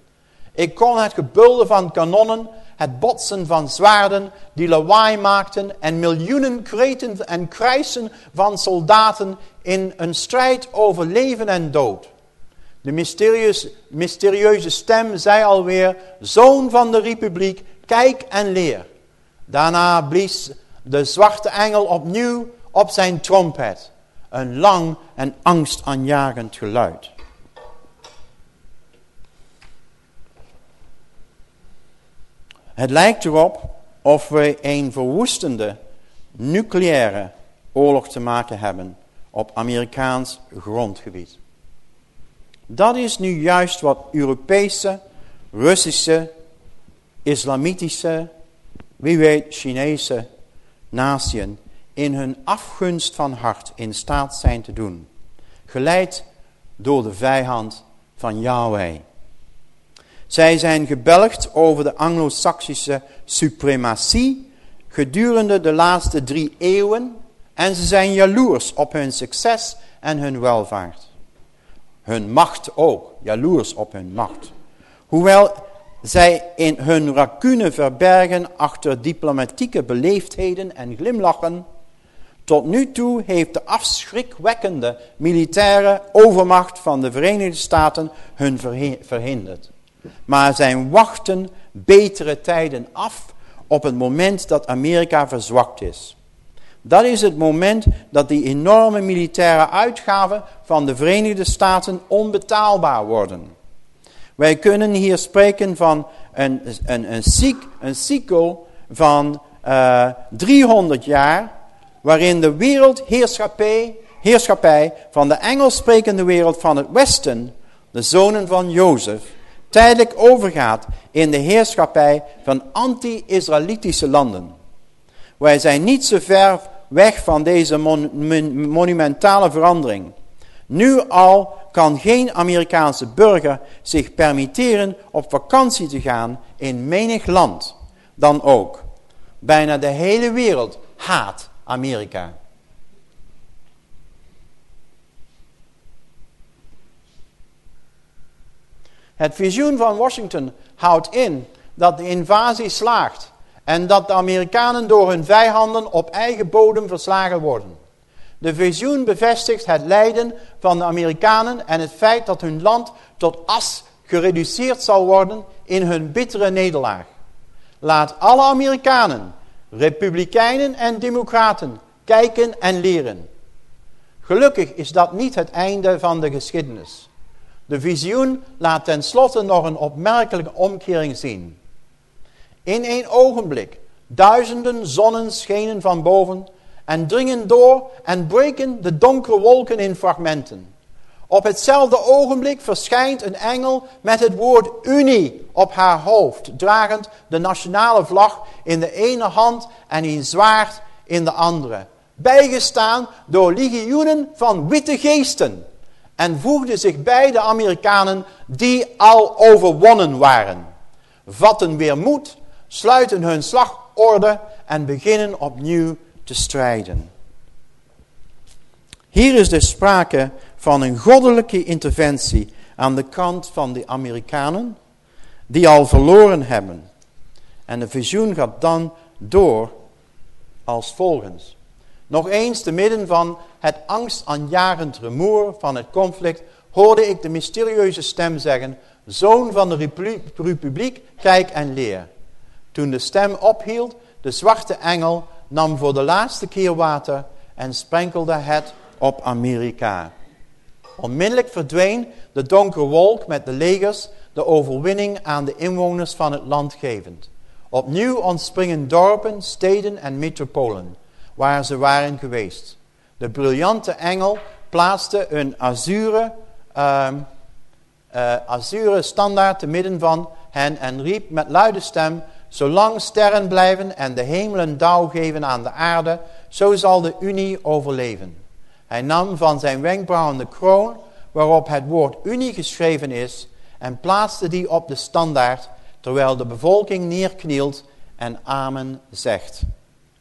Ik kon het gebulder van kanonnen het botsen van zwaarden die lawaai maakten en miljoenen kreten en krijsen van soldaten in een strijd over leven en dood. De mysterieuze stem zei alweer, zoon van de republiek, kijk en leer. Daarna blies de zwarte engel opnieuw op zijn trompet. Een lang en angstaanjagend geluid. Het lijkt erop of we een verwoestende nucleaire oorlog te maken hebben op Amerikaans grondgebied. Dat is nu juist wat Europese, Russische, Islamitische, wie weet Chinese natieën in hun afgunst van hart in staat zijn te doen. Geleid door de vijand van Yahweh. Zij zijn gebelgd over de anglo-saxische suprematie gedurende de laatste drie eeuwen en ze zijn jaloers op hun succes en hun welvaart. Hun macht ook, jaloers op hun macht. Hoewel zij in hun racune verbergen achter diplomatieke beleefdheden en glimlachen, tot nu toe heeft de afschrikwekkende militaire overmacht van de Verenigde Staten hun verhinderd. Maar zij wachten betere tijden af op het moment dat Amerika verzwakt is. Dat is het moment dat die enorme militaire uitgaven van de Verenigde Staten onbetaalbaar worden. Wij kunnen hier spreken van een, een, een, ziek, een van uh, eh, 300 jaar, waarin de wereldheerschappij heerschappij van de Engels sprekende wereld van het Westen, de zonen van Jozef, tijdelijk overgaat in de heerschappij van anti-Israëlitische landen. Wij zijn niet zo ver weg van deze monumentale verandering. Nu al kan geen Amerikaanse burger zich permitteren op vakantie te gaan in menig land dan ook. Bijna de hele wereld haat Amerika. Het visioen van Washington houdt in dat de invasie slaagt en dat de Amerikanen door hun vijanden op eigen bodem verslagen worden. De visioen bevestigt het lijden van de Amerikanen en het feit dat hun land tot as gereduceerd zal worden in hun bittere nederlaag. Laat alle Amerikanen, republikeinen en democraten kijken en leren. Gelukkig is dat niet het einde van de geschiedenis. De visioen laat tenslotte nog een opmerkelijke omkering zien. In één ogenblik, duizenden zonnen schenen van boven en dringen door en breken de donkere wolken in fragmenten. Op hetzelfde ogenblik verschijnt een engel met het woord Unie op haar hoofd, dragend de nationale vlag in de ene hand en een zwaard in de andere. Bijgestaan door legioenen van witte geesten en voegde zich bij de Amerikanen die al overwonnen waren. Vatten weer moed, sluiten hun slagorde en beginnen opnieuw te strijden. Hier is dus sprake van een goddelijke interventie aan de kant van de Amerikanen die al verloren hebben. En de visioen gaat dan door als volgens. Nog eens, te midden van het angstaanjagend rumoer van het conflict, hoorde ik de mysterieuze stem zeggen, Zoon van de republiek, kijk en leer. Toen de stem ophield, de zwarte engel nam voor de laatste keer water en sprenkelde het op Amerika. Onmiddellijk verdween de donkere wolk met de legers de overwinning aan de inwoners van het land gevend. Opnieuw ontspringen dorpen, steden en metropolen waar ze waren geweest. De briljante engel plaatste een azure, uh, uh, azure standaard te midden van hen en riep met luide stem, zolang sterren blijven en de hemelen dauw geven aan de aarde, zo zal de Unie overleven. Hij nam van zijn wenkbrauwen de kroon waarop het woord Unie geschreven is en plaatste die op de standaard, terwijl de bevolking neerknielt en Amen zegt.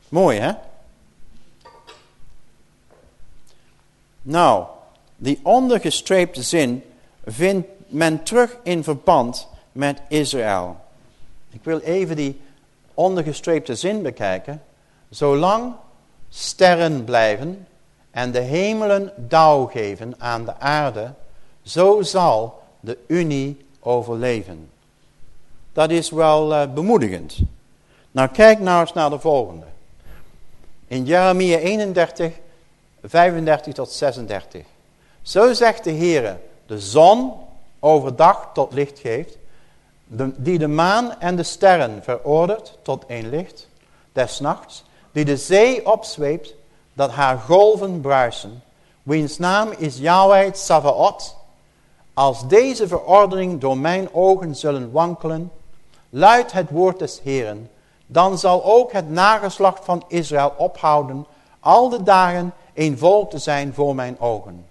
Mooi hè? Nou, die ondergestreepte zin vindt men terug in verband met Israël. Ik wil even die ondergestreepte zin bekijken. Zolang sterren blijven en de hemelen dauw geven aan de aarde, zo zal de Unie overleven. Dat is wel uh, bemoedigend. Nou kijk nou eens naar de volgende. In Jeremia 31 35 tot 36. Zo zegt de Heer, de zon overdag tot licht geeft, die de maan en de sterren verordert tot één licht, des nachts, die de zee opzweept, dat haar golven bruisen, wiens naam is Yahweh Savaot. Als deze verordening door mijn ogen zullen wankelen, luidt het woord des Heren, dan zal ook het nageslacht van Israël ophouden, al de dagen een volk te zijn voor mijn ogen.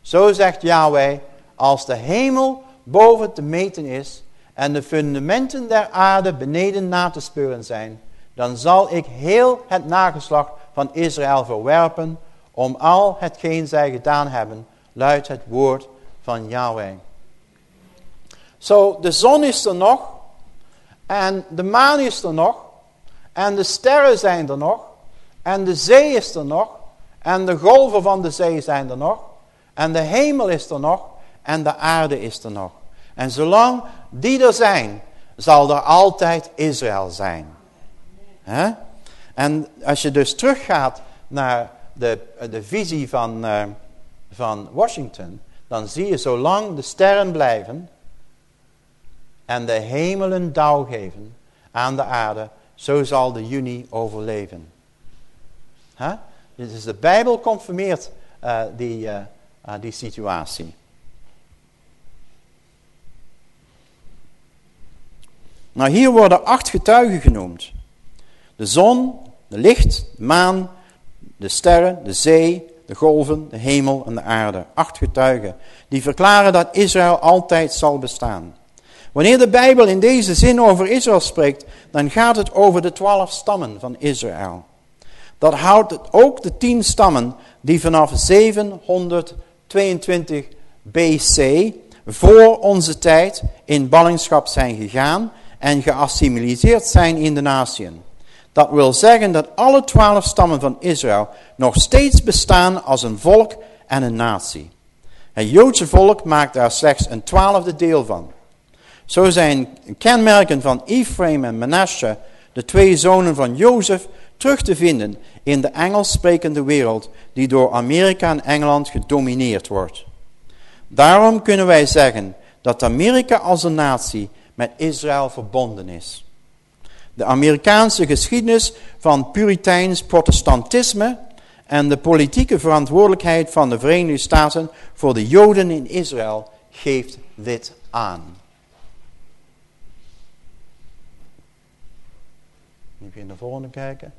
Zo zegt Yahweh, als de hemel boven te meten is en de fundamenten der aarde beneden na te speuren zijn, dan zal ik heel het nageslacht van Israël verwerpen om al hetgeen zij gedaan hebben, luidt het woord van Yahweh. Zo, de zon is er nog en de maan is er nog en de sterren zijn er nog en de zee is er nog en de golven van de zee zijn er nog en de hemel is er nog en de aarde is er nog. En zolang die er zijn, zal er altijd Israël zijn. En als je dus teruggaat naar de, de visie van, eh, van Washington, dan zie je zolang de sterren blijven en de hemelen dauw geven aan de aarde, zo zal de juni overleven. Dus de Bijbel confirmeert eh, die, eh, eh, die situatie. Nou, hier worden acht getuigen genoemd. De zon, de licht, de maan, de sterren, de zee, de golven, de hemel en de aarde. Acht getuigen die verklaren dat Israël altijd zal bestaan. Wanneer de Bijbel in deze zin over Israël spreekt, dan gaat het over de twaalf stammen van Israël. Dat houdt ook de tien stammen die vanaf 722 BC voor onze tijd in ballingschap zijn gegaan en geassimiliseerd zijn in de natieën. Dat wil zeggen dat alle twaalf stammen van Israël nog steeds bestaan als een volk en een natie. Het Joodse volk maakt daar slechts een twaalfde deel van. Zo zijn kenmerken van Ephraim en Manasseh, de twee zonen van Jozef, terug te vinden in de Engels sprekende wereld die door Amerika en Engeland gedomineerd wordt. Daarom kunnen wij zeggen dat Amerika als een natie met Israël verbonden is. De Amerikaanse geschiedenis van puriteins protestantisme en de politieke verantwoordelijkheid van de Verenigde Staten voor de Joden in Israël geeft dit aan. Even naar voren kijken.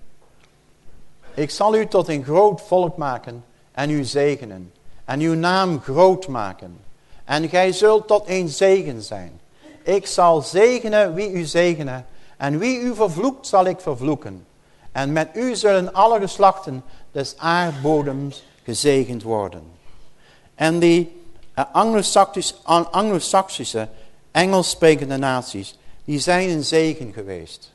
Ik zal u tot een groot volk maken en u zegenen. En uw naam groot maken. En gij zult tot een zegen zijn. Ik zal zegenen wie u zegenen. En wie u vervloekt zal ik vervloeken. En met u zullen alle geslachten des aardbodems gezegend worden. En die Anglo-Saxische, Engels sprekende naties, die zijn een zegen geweest.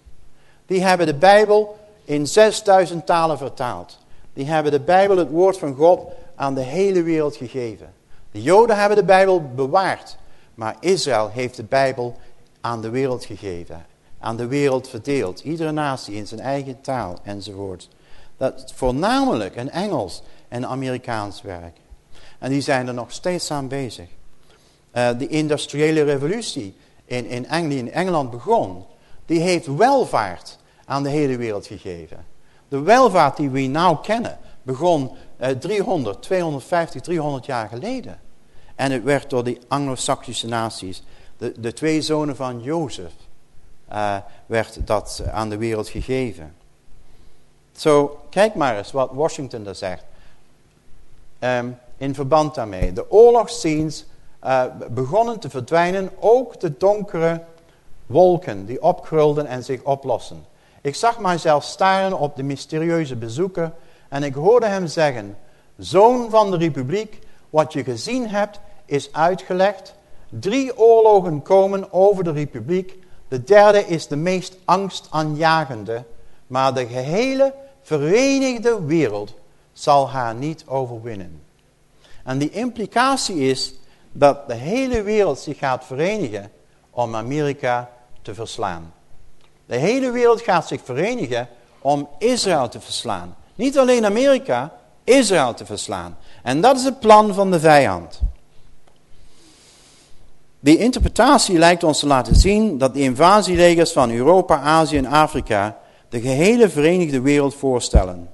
Die hebben de Bijbel in 6000 talen vertaald. Die hebben de Bijbel, het woord van God, aan de hele wereld gegeven. De Joden hebben de Bijbel bewaard. Maar Israël heeft de Bijbel aan de wereld gegeven. Aan de wereld verdeeld. Iedere natie in zijn eigen taal enzovoort. Dat voornamelijk een Engels en Amerikaans werk. En die zijn er nog steeds aan bezig. Uh, de industriële revolutie in, in, in Engeland begon. Die heeft welvaart aan de hele wereld gegeven. De welvaart die we nu kennen begon uh, 300, 250, 300 jaar geleden. En het werd door die Anglo-Saxische naties, de, de twee zonen van Jozef, uh, werd dat aan de wereld gegeven. Zo, kijk maar eens wat Washington daar zegt. Um, in verband daarmee. De oorlogsscenes uh, begonnen te verdwijnen, ook de donkere wolken die opkrulden en zich oplossen. Ik zag mijzelf staren op de mysterieuze bezoeker en ik hoorde hem zeggen, Zoon van de Republiek, wat je gezien hebt is uitgelegd. Drie oorlogen komen over de Republiek. De derde is de meest angstaanjagende, maar de gehele verenigde wereld zal haar niet overwinnen. En die implicatie is dat de hele wereld zich gaat verenigen om Amerika te verslaan. De hele wereld gaat zich verenigen om Israël te verslaan. Niet alleen Amerika, Israël te verslaan. En dat is het plan van de vijand. Die interpretatie lijkt ons te laten zien dat de invasielegers van Europa, Azië en Afrika de gehele verenigde wereld voorstellen.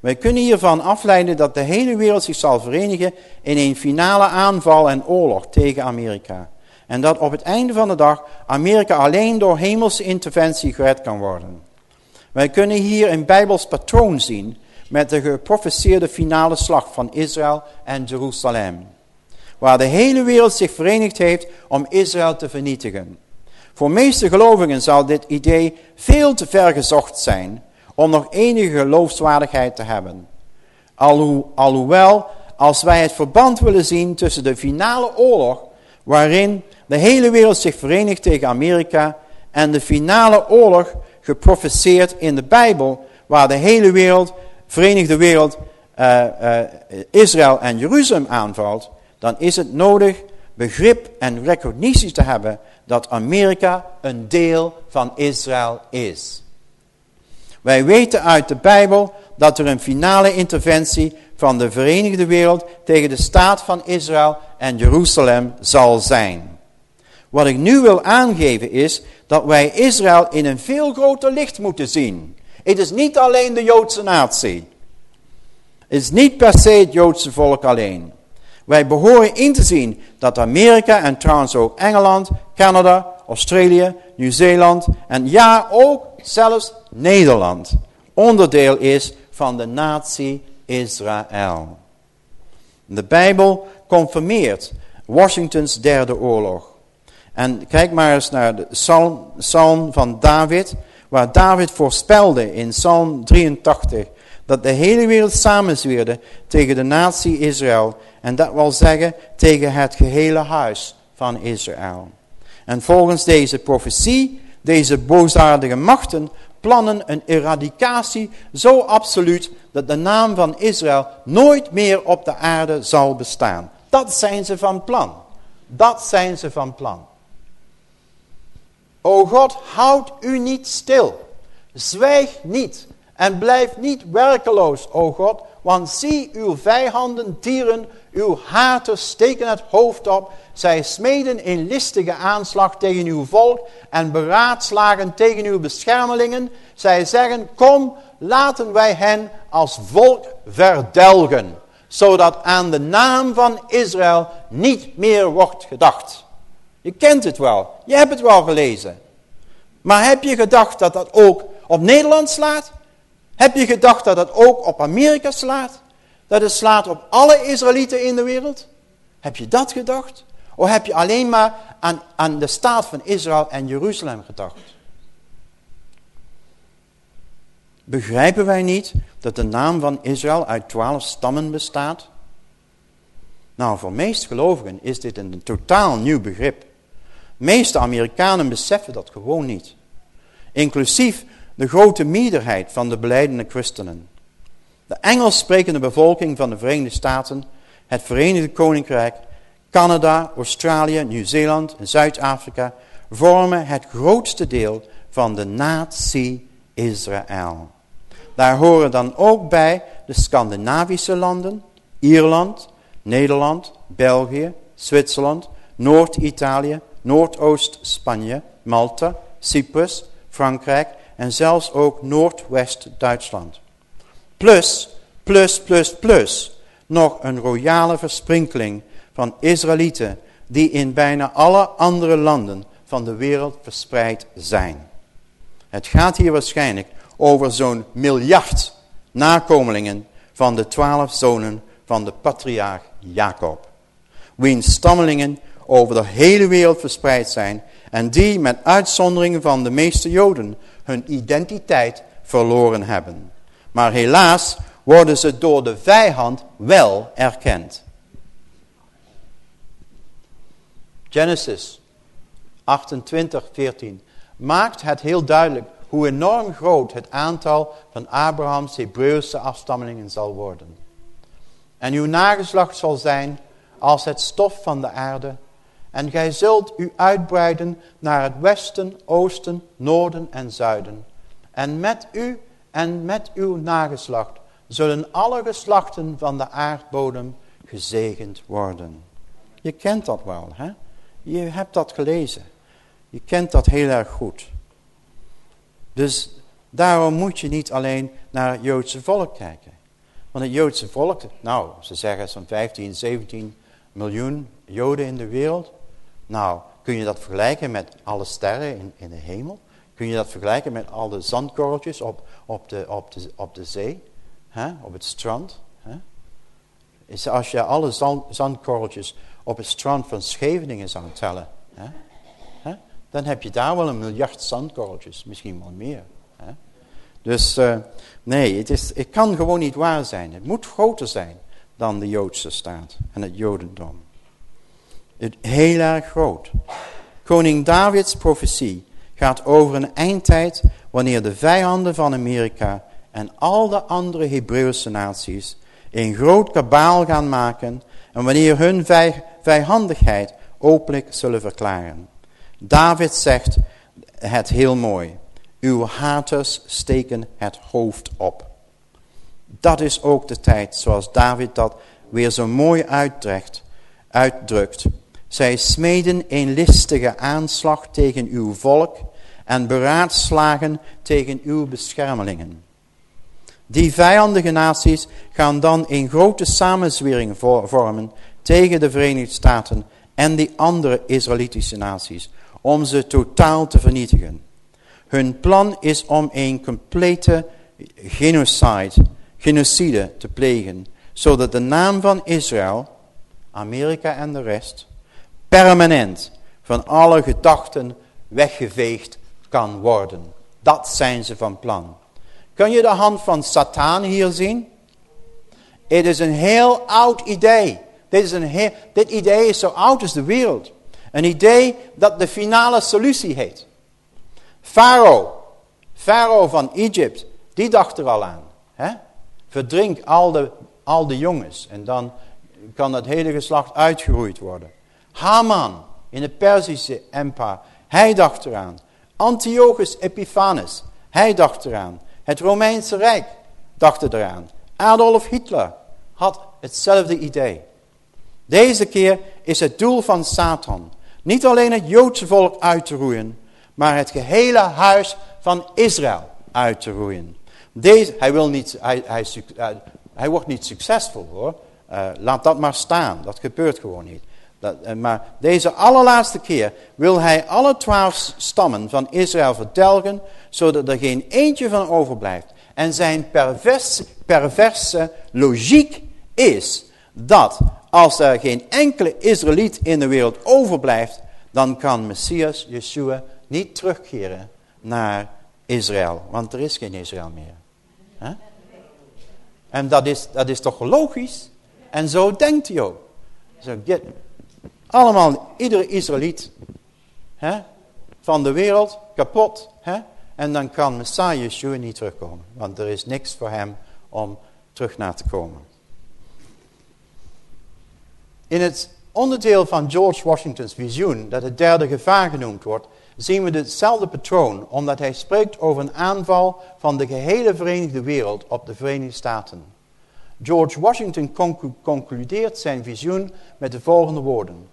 Wij kunnen hiervan afleiden dat de hele wereld zich zal verenigen in een finale aanval en oorlog tegen Amerika. En dat op het einde van de dag Amerika alleen door hemelse interventie gered kan worden. Wij kunnen hier een bijbels patroon zien met de geprofeseerde finale slag van Israël en Jeruzalem. Waar de hele wereld zich verenigd heeft om Israël te vernietigen. Voor meeste gelovigen zal dit idee veel te ver gezocht zijn om nog enige geloofswaardigheid te hebben. Alho alhoewel, als wij het verband willen zien tussen de finale oorlog, waarin de hele wereld zich verenigt tegen Amerika, en de finale oorlog geprofeseerd in de Bijbel, waar de hele wereld, Verenigde Wereld, uh, uh, Israël en Jeruzalem aanvalt, dan is het nodig begrip en recognitie te hebben dat Amerika een deel van Israël is. Wij weten uit de Bijbel dat er een finale interventie van de Verenigde Wereld tegen de staat van Israël en Jeruzalem zal zijn. Wat ik nu wil aangeven is dat wij Israël in een veel groter licht moeten zien. Het is niet alleen de Joodse natie. Het is niet per se het Joodse volk alleen. Wij behoren in te zien dat Amerika en trouwens ook Engeland, Canada, Australië, Nieuw-Zeeland en ja ook zelfs Nederland onderdeel is van de natie Israël. De Bijbel confirmeert Washingtons derde oorlog. En kijk maar eens naar de psalm, van David, waar David voorspelde in psalm 83 dat de hele wereld samenzweerde tegen de natie Israël. En dat wil zeggen tegen het gehele huis van Israël. En volgens deze profetie, deze boosaardige machten, plannen een eradicatie zo absoluut dat de naam van Israël nooit meer op de aarde zal bestaan. Dat zijn ze van plan. Dat zijn ze van plan. O God, houd u niet stil. Zwijg niet en blijf niet werkeloos, o God. Want zie uw vijanden dieren, uw haters steken het hoofd op. Zij smeden in listige aanslag tegen uw volk en beraadslagen tegen uw beschermelingen. Zij zeggen, kom, laten wij hen als volk verdelgen. Zodat aan de naam van Israël niet meer wordt gedacht. Je kent het wel. Je hebt het wel gelezen. Maar heb je gedacht dat dat ook op Nederland slaat? Heb je gedacht dat het ook op Amerika slaat? Dat het slaat op alle Israëlieten in de wereld? Heb je dat gedacht? Of heb je alleen maar aan, aan de staat van Israël en Jeruzalem gedacht? Begrijpen wij niet dat de naam van Israël uit twaalf stammen bestaat? Nou, voor meest gelovigen is dit een totaal nieuw begrip. Meeste Amerikanen beseffen dat gewoon niet. Inclusief de grote meerderheid van de beleidende christenen. De Engels sprekende bevolking van de Verenigde Staten, het Verenigde Koninkrijk, Canada, Australië, Nieuw-Zeeland en Zuid-Afrika vormen het grootste deel van de natie Israël. Daar horen dan ook bij de Scandinavische landen, Ierland, Nederland, België, Zwitserland, Noord-Italië, Noordoost-Spanje, Malta, Cyprus, Frankrijk en zelfs ook Noordwest-Duitsland. Plus, plus, plus, plus, nog een royale versprinkeling van Israëlieten die in bijna alle andere landen van de wereld verspreid zijn. Het gaat hier waarschijnlijk over zo'n miljard nakomelingen van de twaalf zonen van de patriarch Jacob. Wiens stammelingen over de hele wereld verspreid zijn en die met uitzondering van de meeste Joden hun identiteit verloren hebben. Maar helaas worden ze door de vijand wel erkend. Genesis 28, 14 maakt het heel duidelijk hoe enorm groot het aantal van Abrahams Hebreeuwse afstammelingen zal worden. En uw nageslacht zal zijn als het stof van de aarde. En gij zult u uitbreiden naar het westen, oosten, noorden en zuiden. En met u en met uw nageslacht zullen alle geslachten van de aardbodem gezegend worden. Je kent dat wel, hè? Je hebt dat gelezen. Je kent dat heel erg goed. Dus daarom moet je niet alleen naar het Joodse volk kijken. Want het Joodse volk, nou, ze zeggen zo'n 15, 17 miljoen Joden in de wereld. Nou, kun je dat vergelijken met alle sterren in, in de hemel? Kun je dat vergelijken met al de zandkorreltjes op, op, de, op, de, op de zee? Hè? Op het strand? Hè? Is als je alle zand, zandkorreltjes op het strand van Scheveningen zou tellen... Hè? Hè? Dan heb je daar wel een miljard zandkorreltjes, misschien wel meer. Hè? Dus uh, nee, het, is, het kan gewoon niet waar zijn. Het moet groter zijn dan de Joodse staat en het Jodendom. Het, heel erg groot. Koning Davids profetie gaat over een eindtijd wanneer de vijanden van Amerika en al de andere Hebreeuwse naties een groot kabaal gaan maken en wanneer hun vij, vijhandigheid openlijk zullen verklaren. David zegt het heel mooi. Uw haters steken het hoofd op. Dat is ook de tijd zoals David dat weer zo mooi uitdrukt. Zij smeden een listige aanslag tegen uw volk en beraadslagen tegen uw beschermelingen. Die vijandige naties gaan dan een grote samenzwering vormen tegen de Verenigde Staten en die andere Israëlitische naties, om ze totaal te vernietigen. Hun plan is om een complete genocide, genocide te plegen, zodat de naam van Israël, Amerika en de rest, permanent van alle gedachten weggeveegd kan worden. Dat zijn ze van plan. Kun je de hand van Satan hier zien? Het is een heel oud idee. Dit, is een dit idee is zo oud als de wereld. Een idee dat de finale solutie heet. Farao, Farao van Egypte, die dacht er al aan. Hè? Verdrink al de, al de jongens en dan kan het hele geslacht uitgeroeid worden. Haman in het Perzische empire, hij dacht eraan. Antiochus Epiphanes, hij dacht eraan. Het Romeinse Rijk dacht eraan. Adolf Hitler had hetzelfde idee. Deze keer is het doel van Satan niet alleen het Joodse volk uit te roeien, maar het gehele huis van Israël uit te roeien. Deze, hij, wil niet, hij, hij, hij wordt niet succesvol hoor. Uh, laat dat maar staan, dat gebeurt gewoon niet. Uh, maar deze allerlaatste keer wil hij alle twaalf stammen van Israël verdelgen, zodat er geen eentje van overblijft. En zijn perverse, perverse logiek is dat als er geen enkele Israëliet in de wereld overblijft, dan kan Messias, Yeshua, niet terugkeren naar Israël. Want er is geen Israël meer. En dat is, dat is toch logisch? En zo denkt hij ook. Zo, get, allemaal, iedere Israëliet hè, van de wereld kapot. Hè? En dan kan Messiah Yeshua niet terugkomen. Want er is niks voor hem om terug naar te komen. In het onderdeel van George Washington's visioen, dat het derde gevaar genoemd wordt, zien we hetzelfde patroon, omdat hij spreekt over een aanval van de gehele Verenigde Wereld op de Verenigde Staten. George Washington concludeert zijn visioen met de volgende woorden.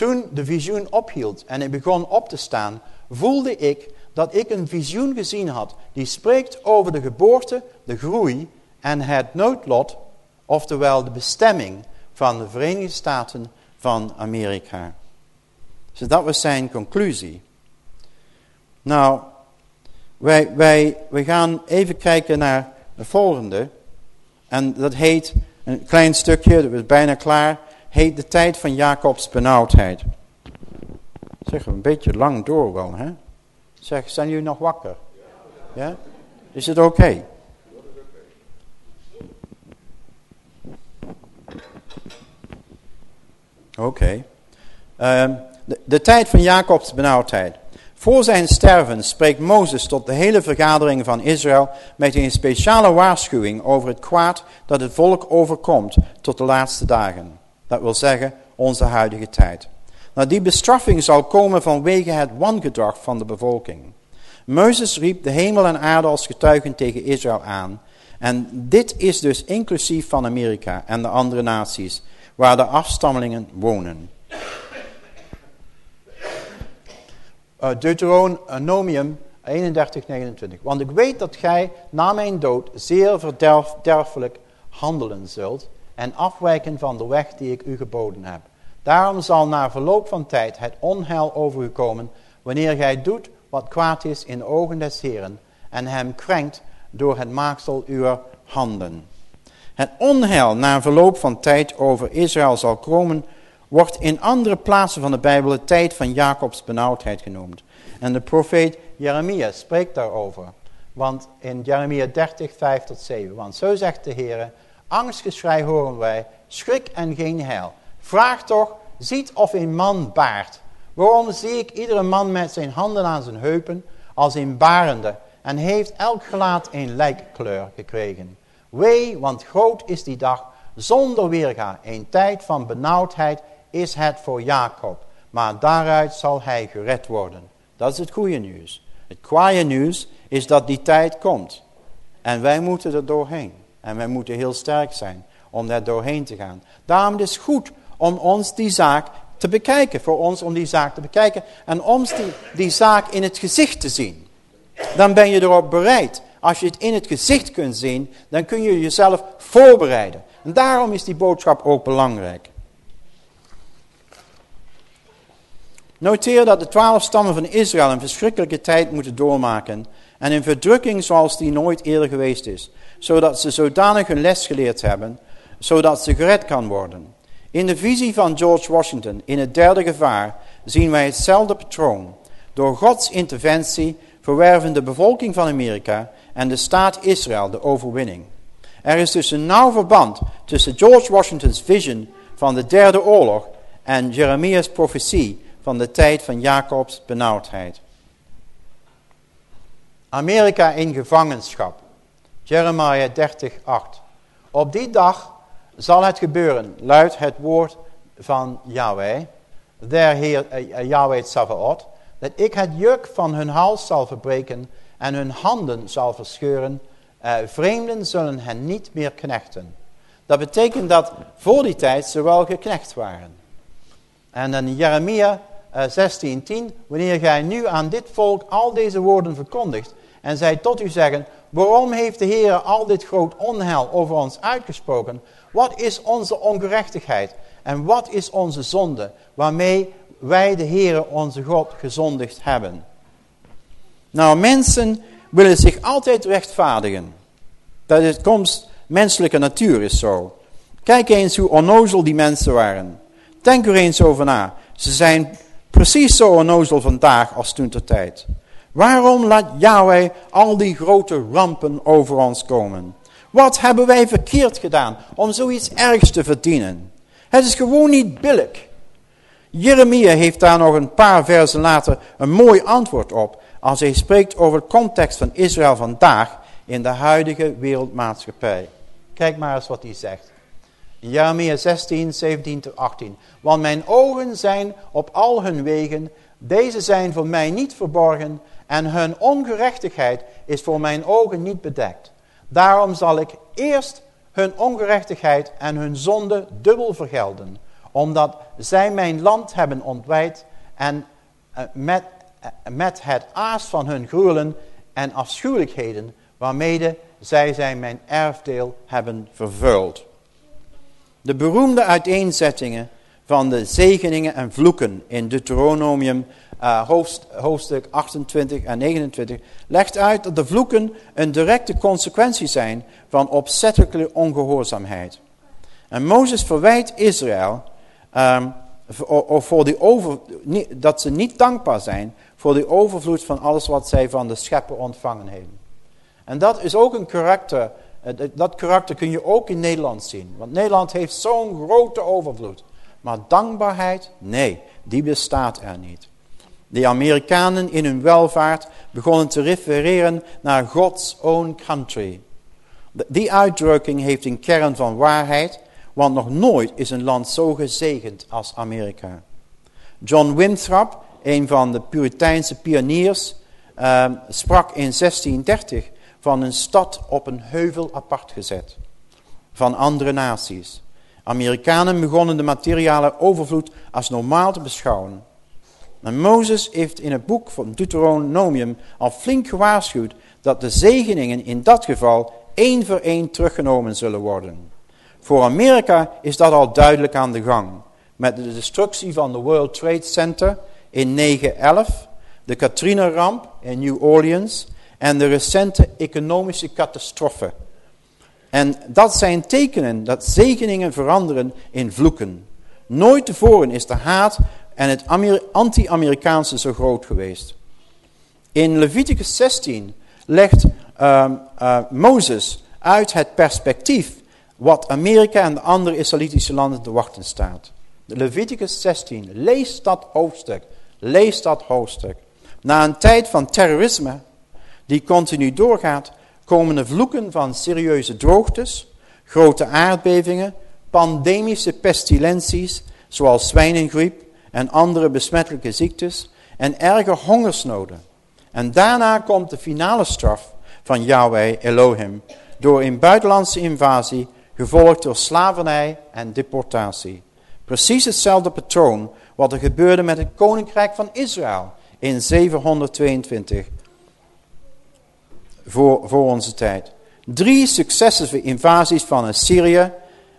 Toen de visioen ophield en ik begon op te staan, voelde ik dat ik een visioen gezien had die spreekt over de geboorte, de groei en het noodlot, oftewel de bestemming van de Verenigde Staten van Amerika. Dus dat was zijn conclusie. Nou, wij, wij, we gaan even kijken naar de volgende. En dat heet, een klein stukje, dat is bijna klaar, heet de tijd van Jacobs benauwdheid. Zeg, een beetje lang door wel, hè? Zeg, zijn jullie nog wakker? Ja? Is het oké? Oké. Ehm, de, de, tijd van Jacobs benauwdheid. Voor zijn sterven spreekt Mozes tot de hele vergadering van Israël met een speciale waarschuwing over het kwaad dat het volk overkomt tot de laatste dagen. Dat wil zeggen, onze huidige tijd. Nou, die bestraffing zal komen vanwege het wangedrag van de bevolking. Mozes riep de hemel en aarde als getuigen tegen Israël aan. En dit is dus inclusief van Amerika en de andere naties waar de afstammelingen wonen. Uh, Deuteronomium 31, 29. Want ik weet dat gij na mijn dood zeer verderfelijk handelen zult en afwijken van de weg die ik u geboden heb. Daarom zal na verloop van tijd het onheil over u komen wanneer gij doet wat kwaad is in de ogen des Heren en hem krenkt door het maaksel uw handen. Het onheil na verloop van tijd over Israël zal komen, wordt in andere plaatsen van de Bijbel de tijd van Jacobs benauwdheid genoemd. En de profeet Jeremia spreekt daarover. Want in Jeremia 30, 5 tot 7. Want zo zegt de Heer, angstgeschrei horen wij, schrik en geen heil. Vraag toch, ziet of een man baart. Waarom zie ik iedere man met zijn handen aan zijn heupen als een barende en heeft elk gelaat een lijkkleur gekregen. Wee, want groot is die dag zonder weerga. Een tijd van benauwdheid is het voor Jacob, maar daaruit zal hij gered worden. Dat is het goede nieuws. Het kwaaie nieuws is dat die tijd komt. En wij moeten er doorheen. En wij moeten heel sterk zijn om daar doorheen te gaan. Daarom is het goed om ons die zaak te bekijken. Voor ons om die zaak te bekijken. En om die, die zaak in het gezicht te zien. Dan ben je erop bereid. Als je het in het gezicht kunt zien, dan kun je jezelf voorbereiden. En daarom is die boodschap ook belangrijk. Noteer dat de twaalf stammen van Israël een verschrikkelijke tijd moeten doormaken. En een verdrukking zoals die nooit eerder geweest is. Zodat ze zodanig hun les geleerd hebben, zodat ze gered kan worden. In de visie van George Washington, in het derde gevaar, zien wij hetzelfde patroon. Door Gods interventie verwerven de bevolking van Amerika en de staat Israël de overwinning. Er is dus een nauw verband tussen George Washington's vision van de derde oorlog en Jeremia's profetie van de tijd van Jacobs benauwdheid. Amerika in gevangenschap. Jeremiah 30, 8. Op die dag zal het gebeuren, luidt het woord van Yahweh, der Heer, uh, Yahweh dat ik het juk van hun hals zal verbreken en hun handen zal verscheuren. Uh, vreemden zullen hen niet meer knechten. Dat betekent dat voor die tijd ze wel geknecht waren. En dan Jeremia uh, 16:10, wanneer gij nu aan dit volk al deze woorden verkondigt en zij tot u zeggen, waarom heeft de Heer al dit groot onheil over ons uitgesproken? Wat is onze ongerechtigheid en wat is onze zonde waarmee wij de Heere onze God gezondigd hebben. Nou, mensen willen zich altijd rechtvaardigen. Dat is komst, menselijke natuur is zo. Kijk eens hoe onnozel die mensen waren. Denk er eens over na. Ze zijn precies zo onnozel vandaag als toen ter tijd. Waarom laat Yahweh al die grote rampen over ons komen? Wat hebben wij verkeerd gedaan om zoiets ergs te verdienen? Het is gewoon niet billig. Jeremia heeft daar nog een paar versen later een mooi antwoord op. Als hij spreekt over de context van Israël vandaag in de huidige wereldmaatschappij. Kijk maar eens wat hij zegt. Jeremia 16, 17 tot 18. Want mijn ogen zijn op al hun wegen. Deze zijn voor mij niet verborgen. En hun ongerechtigheid is voor mijn ogen niet bedekt. Daarom zal ik eerst hun ongerechtigheid en hun zonde dubbel vergelden omdat zij mijn land hebben ontwijd en eh, met, eh, met het aas van hun gruwelen en afschuwelijkheden, waarmede zij zij mijn erfdeel hebben vervuild. De beroemde uiteenzettingen van de zegeningen en vloeken in Deuteronomium uh, hoofdstuk 28 en 29 legt uit dat de vloeken een directe consequentie zijn van opzettelijke ongehoorzaamheid. En Mozes verwijt Israël Um, voor over, dat ze niet dankbaar zijn voor de overvloed van alles wat zij van de schepper ontvangen hebben. En dat is ook een karakter, eh, dat karakter kun je ook in Nederland zien. Want Nederland heeft zo'n grote overvloed. Maar dankbaarheid, nee, die bestaat er niet. De Amerikanen in hun welvaart begonnen te refereren naar God's own country. Die uitdrukking heeft een kern van waarheid want nog nooit is een land zo gezegend als Amerika. John Winthrop, een van de Puriteinse pioniers, uh, sprak in 1630 van een stad op een heuvel apart gezet. Van andere naties. Amerikanen begonnen de materiële overvloed als normaal te beschouwen. En Mozes heeft in het boek van Deuteronomium al flink gewaarschuwd dat de zegeningen in dat geval één voor één teruggenomen zullen worden. Voor Amerika is dat al duidelijk aan de gang. Met de destructie van de World Trade Center in 9-11, de Katrina-ramp in New Orleans en de recente economische catastrofe. En dat zijn tekenen dat zegeningen veranderen in vloeken. Nooit tevoren is de haat en het anti-Amerikaanse zo groot geweest. In Leviticus 16 legt uh, Mozes uit het perspectief wat Amerika en de andere Israëlitische landen te wachten staat. Leviticus 16, lees dat hoofdstuk, lees dat hoofdstuk. Na een tijd van terrorisme die continu doorgaat, komen de vloeken van serieuze droogtes, grote aardbevingen, pandemische pestilenties zoals zwijnengriep en andere besmettelijke ziektes en erge hongersnoden. En daarna komt de finale straf van Yahweh Elohim door een buitenlandse invasie gevolgd door slavernij en deportatie. Precies hetzelfde patroon wat er gebeurde met het koninkrijk van Israël in 722 voor, voor onze tijd. Drie successieve invasies van Assyrië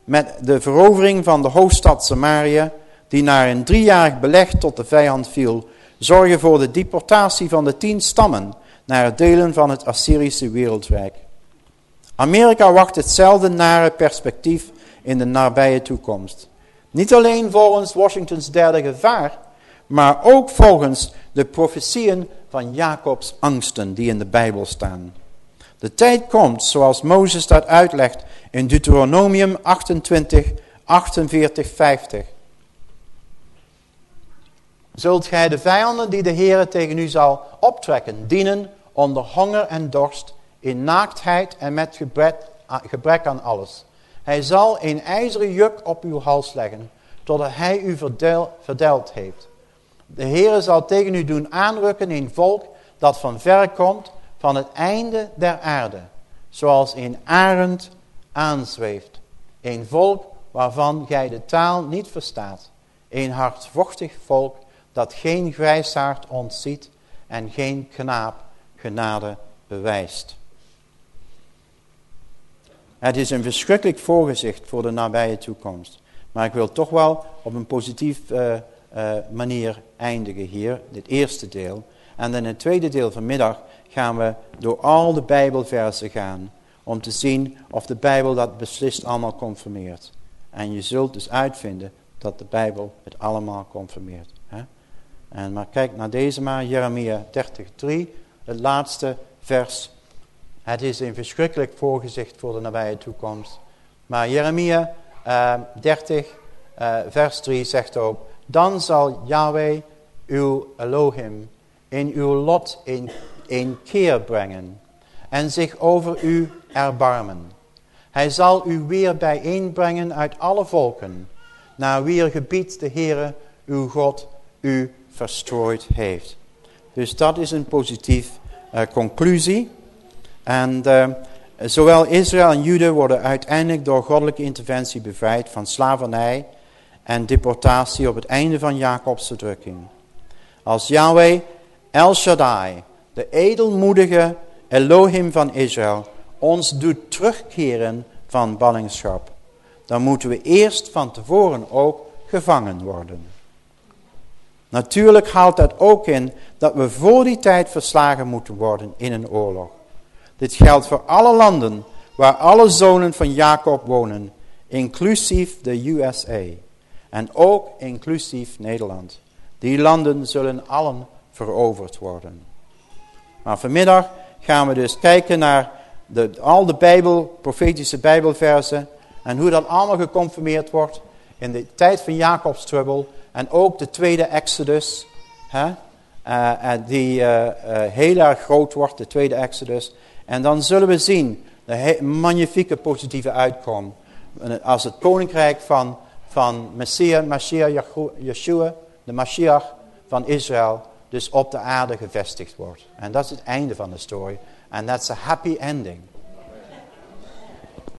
met de verovering van de hoofdstad Samaria, die na een driejarig beleg tot de vijand viel, zorgen voor de deportatie van de tien stammen naar het delen van het Assyrische wereldrijk. Amerika wacht hetzelfde nare perspectief in de nabije toekomst. Niet alleen volgens Washingtons derde gevaar, maar ook volgens de profetieën van Jacobs angsten die in de Bijbel staan. De tijd komt, zoals Mozes dat uitlegt in Deuteronomium 28, 48, 50. Zult gij de vijanden die de Heere tegen u zal optrekken, dienen onder honger en dorst, in naaktheid en met gebrek, aan alles. Hij zal een ijzeren juk op uw hals leggen, totdat hij u verdeld heeft. De Heere zal tegen u doen aanrukken een volk dat van ver komt, van het einde der aarde, zoals een arend aanzweeft. Een volk waarvan gij de taal niet verstaat. Een hardvochtig volk dat geen grijsaard ontziet en geen knaap genade bewijst. Het is een verschrikkelijk voorgezicht voor de nabije toekomst. Maar ik wil toch wel op een positief uh, uh, manier eindigen hier, dit eerste deel. En in het tweede deel vanmiddag gaan we door al de Bijbelversen gaan. Om te zien of de Bijbel dat beslist allemaal confirmeert. En je zult dus uitvinden dat de Bijbel het allemaal confirmeert. En maar kijk naar deze maar, Jeremia 30:3, het laatste vers. Het is een verschrikkelijk voorgezicht voor de nabije toekomst. Maar Jeremia uh, 30, uh, vers 3 zegt ook, dan zal Yahweh uw Elohim in uw lot in, in keer brengen en zich over u erbarmen. Hij zal u weer bijeenbrengen uit alle volken, naar wier gebied de Heere uw God u verstrooid heeft. Dus dat is een positief uh, conclusie. En uh, zowel Israël en Jude worden uiteindelijk door goddelijke interventie bevrijd van slavernij en deportatie op het einde van Jacobs verdrukking. Als Yahweh El Shaddai, de edelmoedige Elohim van Israël, ons doet terugkeren van ballingschap, dan moeten we eerst van tevoren ook gevangen worden. Natuurlijk haalt dat ook in dat we voor die tijd verslagen moeten worden in een oorlog. Dit geldt voor alle landen waar alle zonen van Jacob wonen, inclusief de USA en ook inclusief Nederland. Die landen zullen allen veroverd worden. Maar vanmiddag gaan we dus kijken naar de, al de Bijbel, profetische Bijbelversen en hoe dat allemaal geconfirmeerd wordt in de tijd van Jacobs trubbel en ook de tweede Exodus, hè, uh, die uh, heel erg groot wordt, de tweede Exodus. En dan zullen we zien de magnifieke positieve uitkom als het koninkrijk van, van Messias, Mashiach, Yeshua, de Mashiach van Israël, dus op de aarde gevestigd wordt. En dat is het einde van de story. En dat is a happy ending.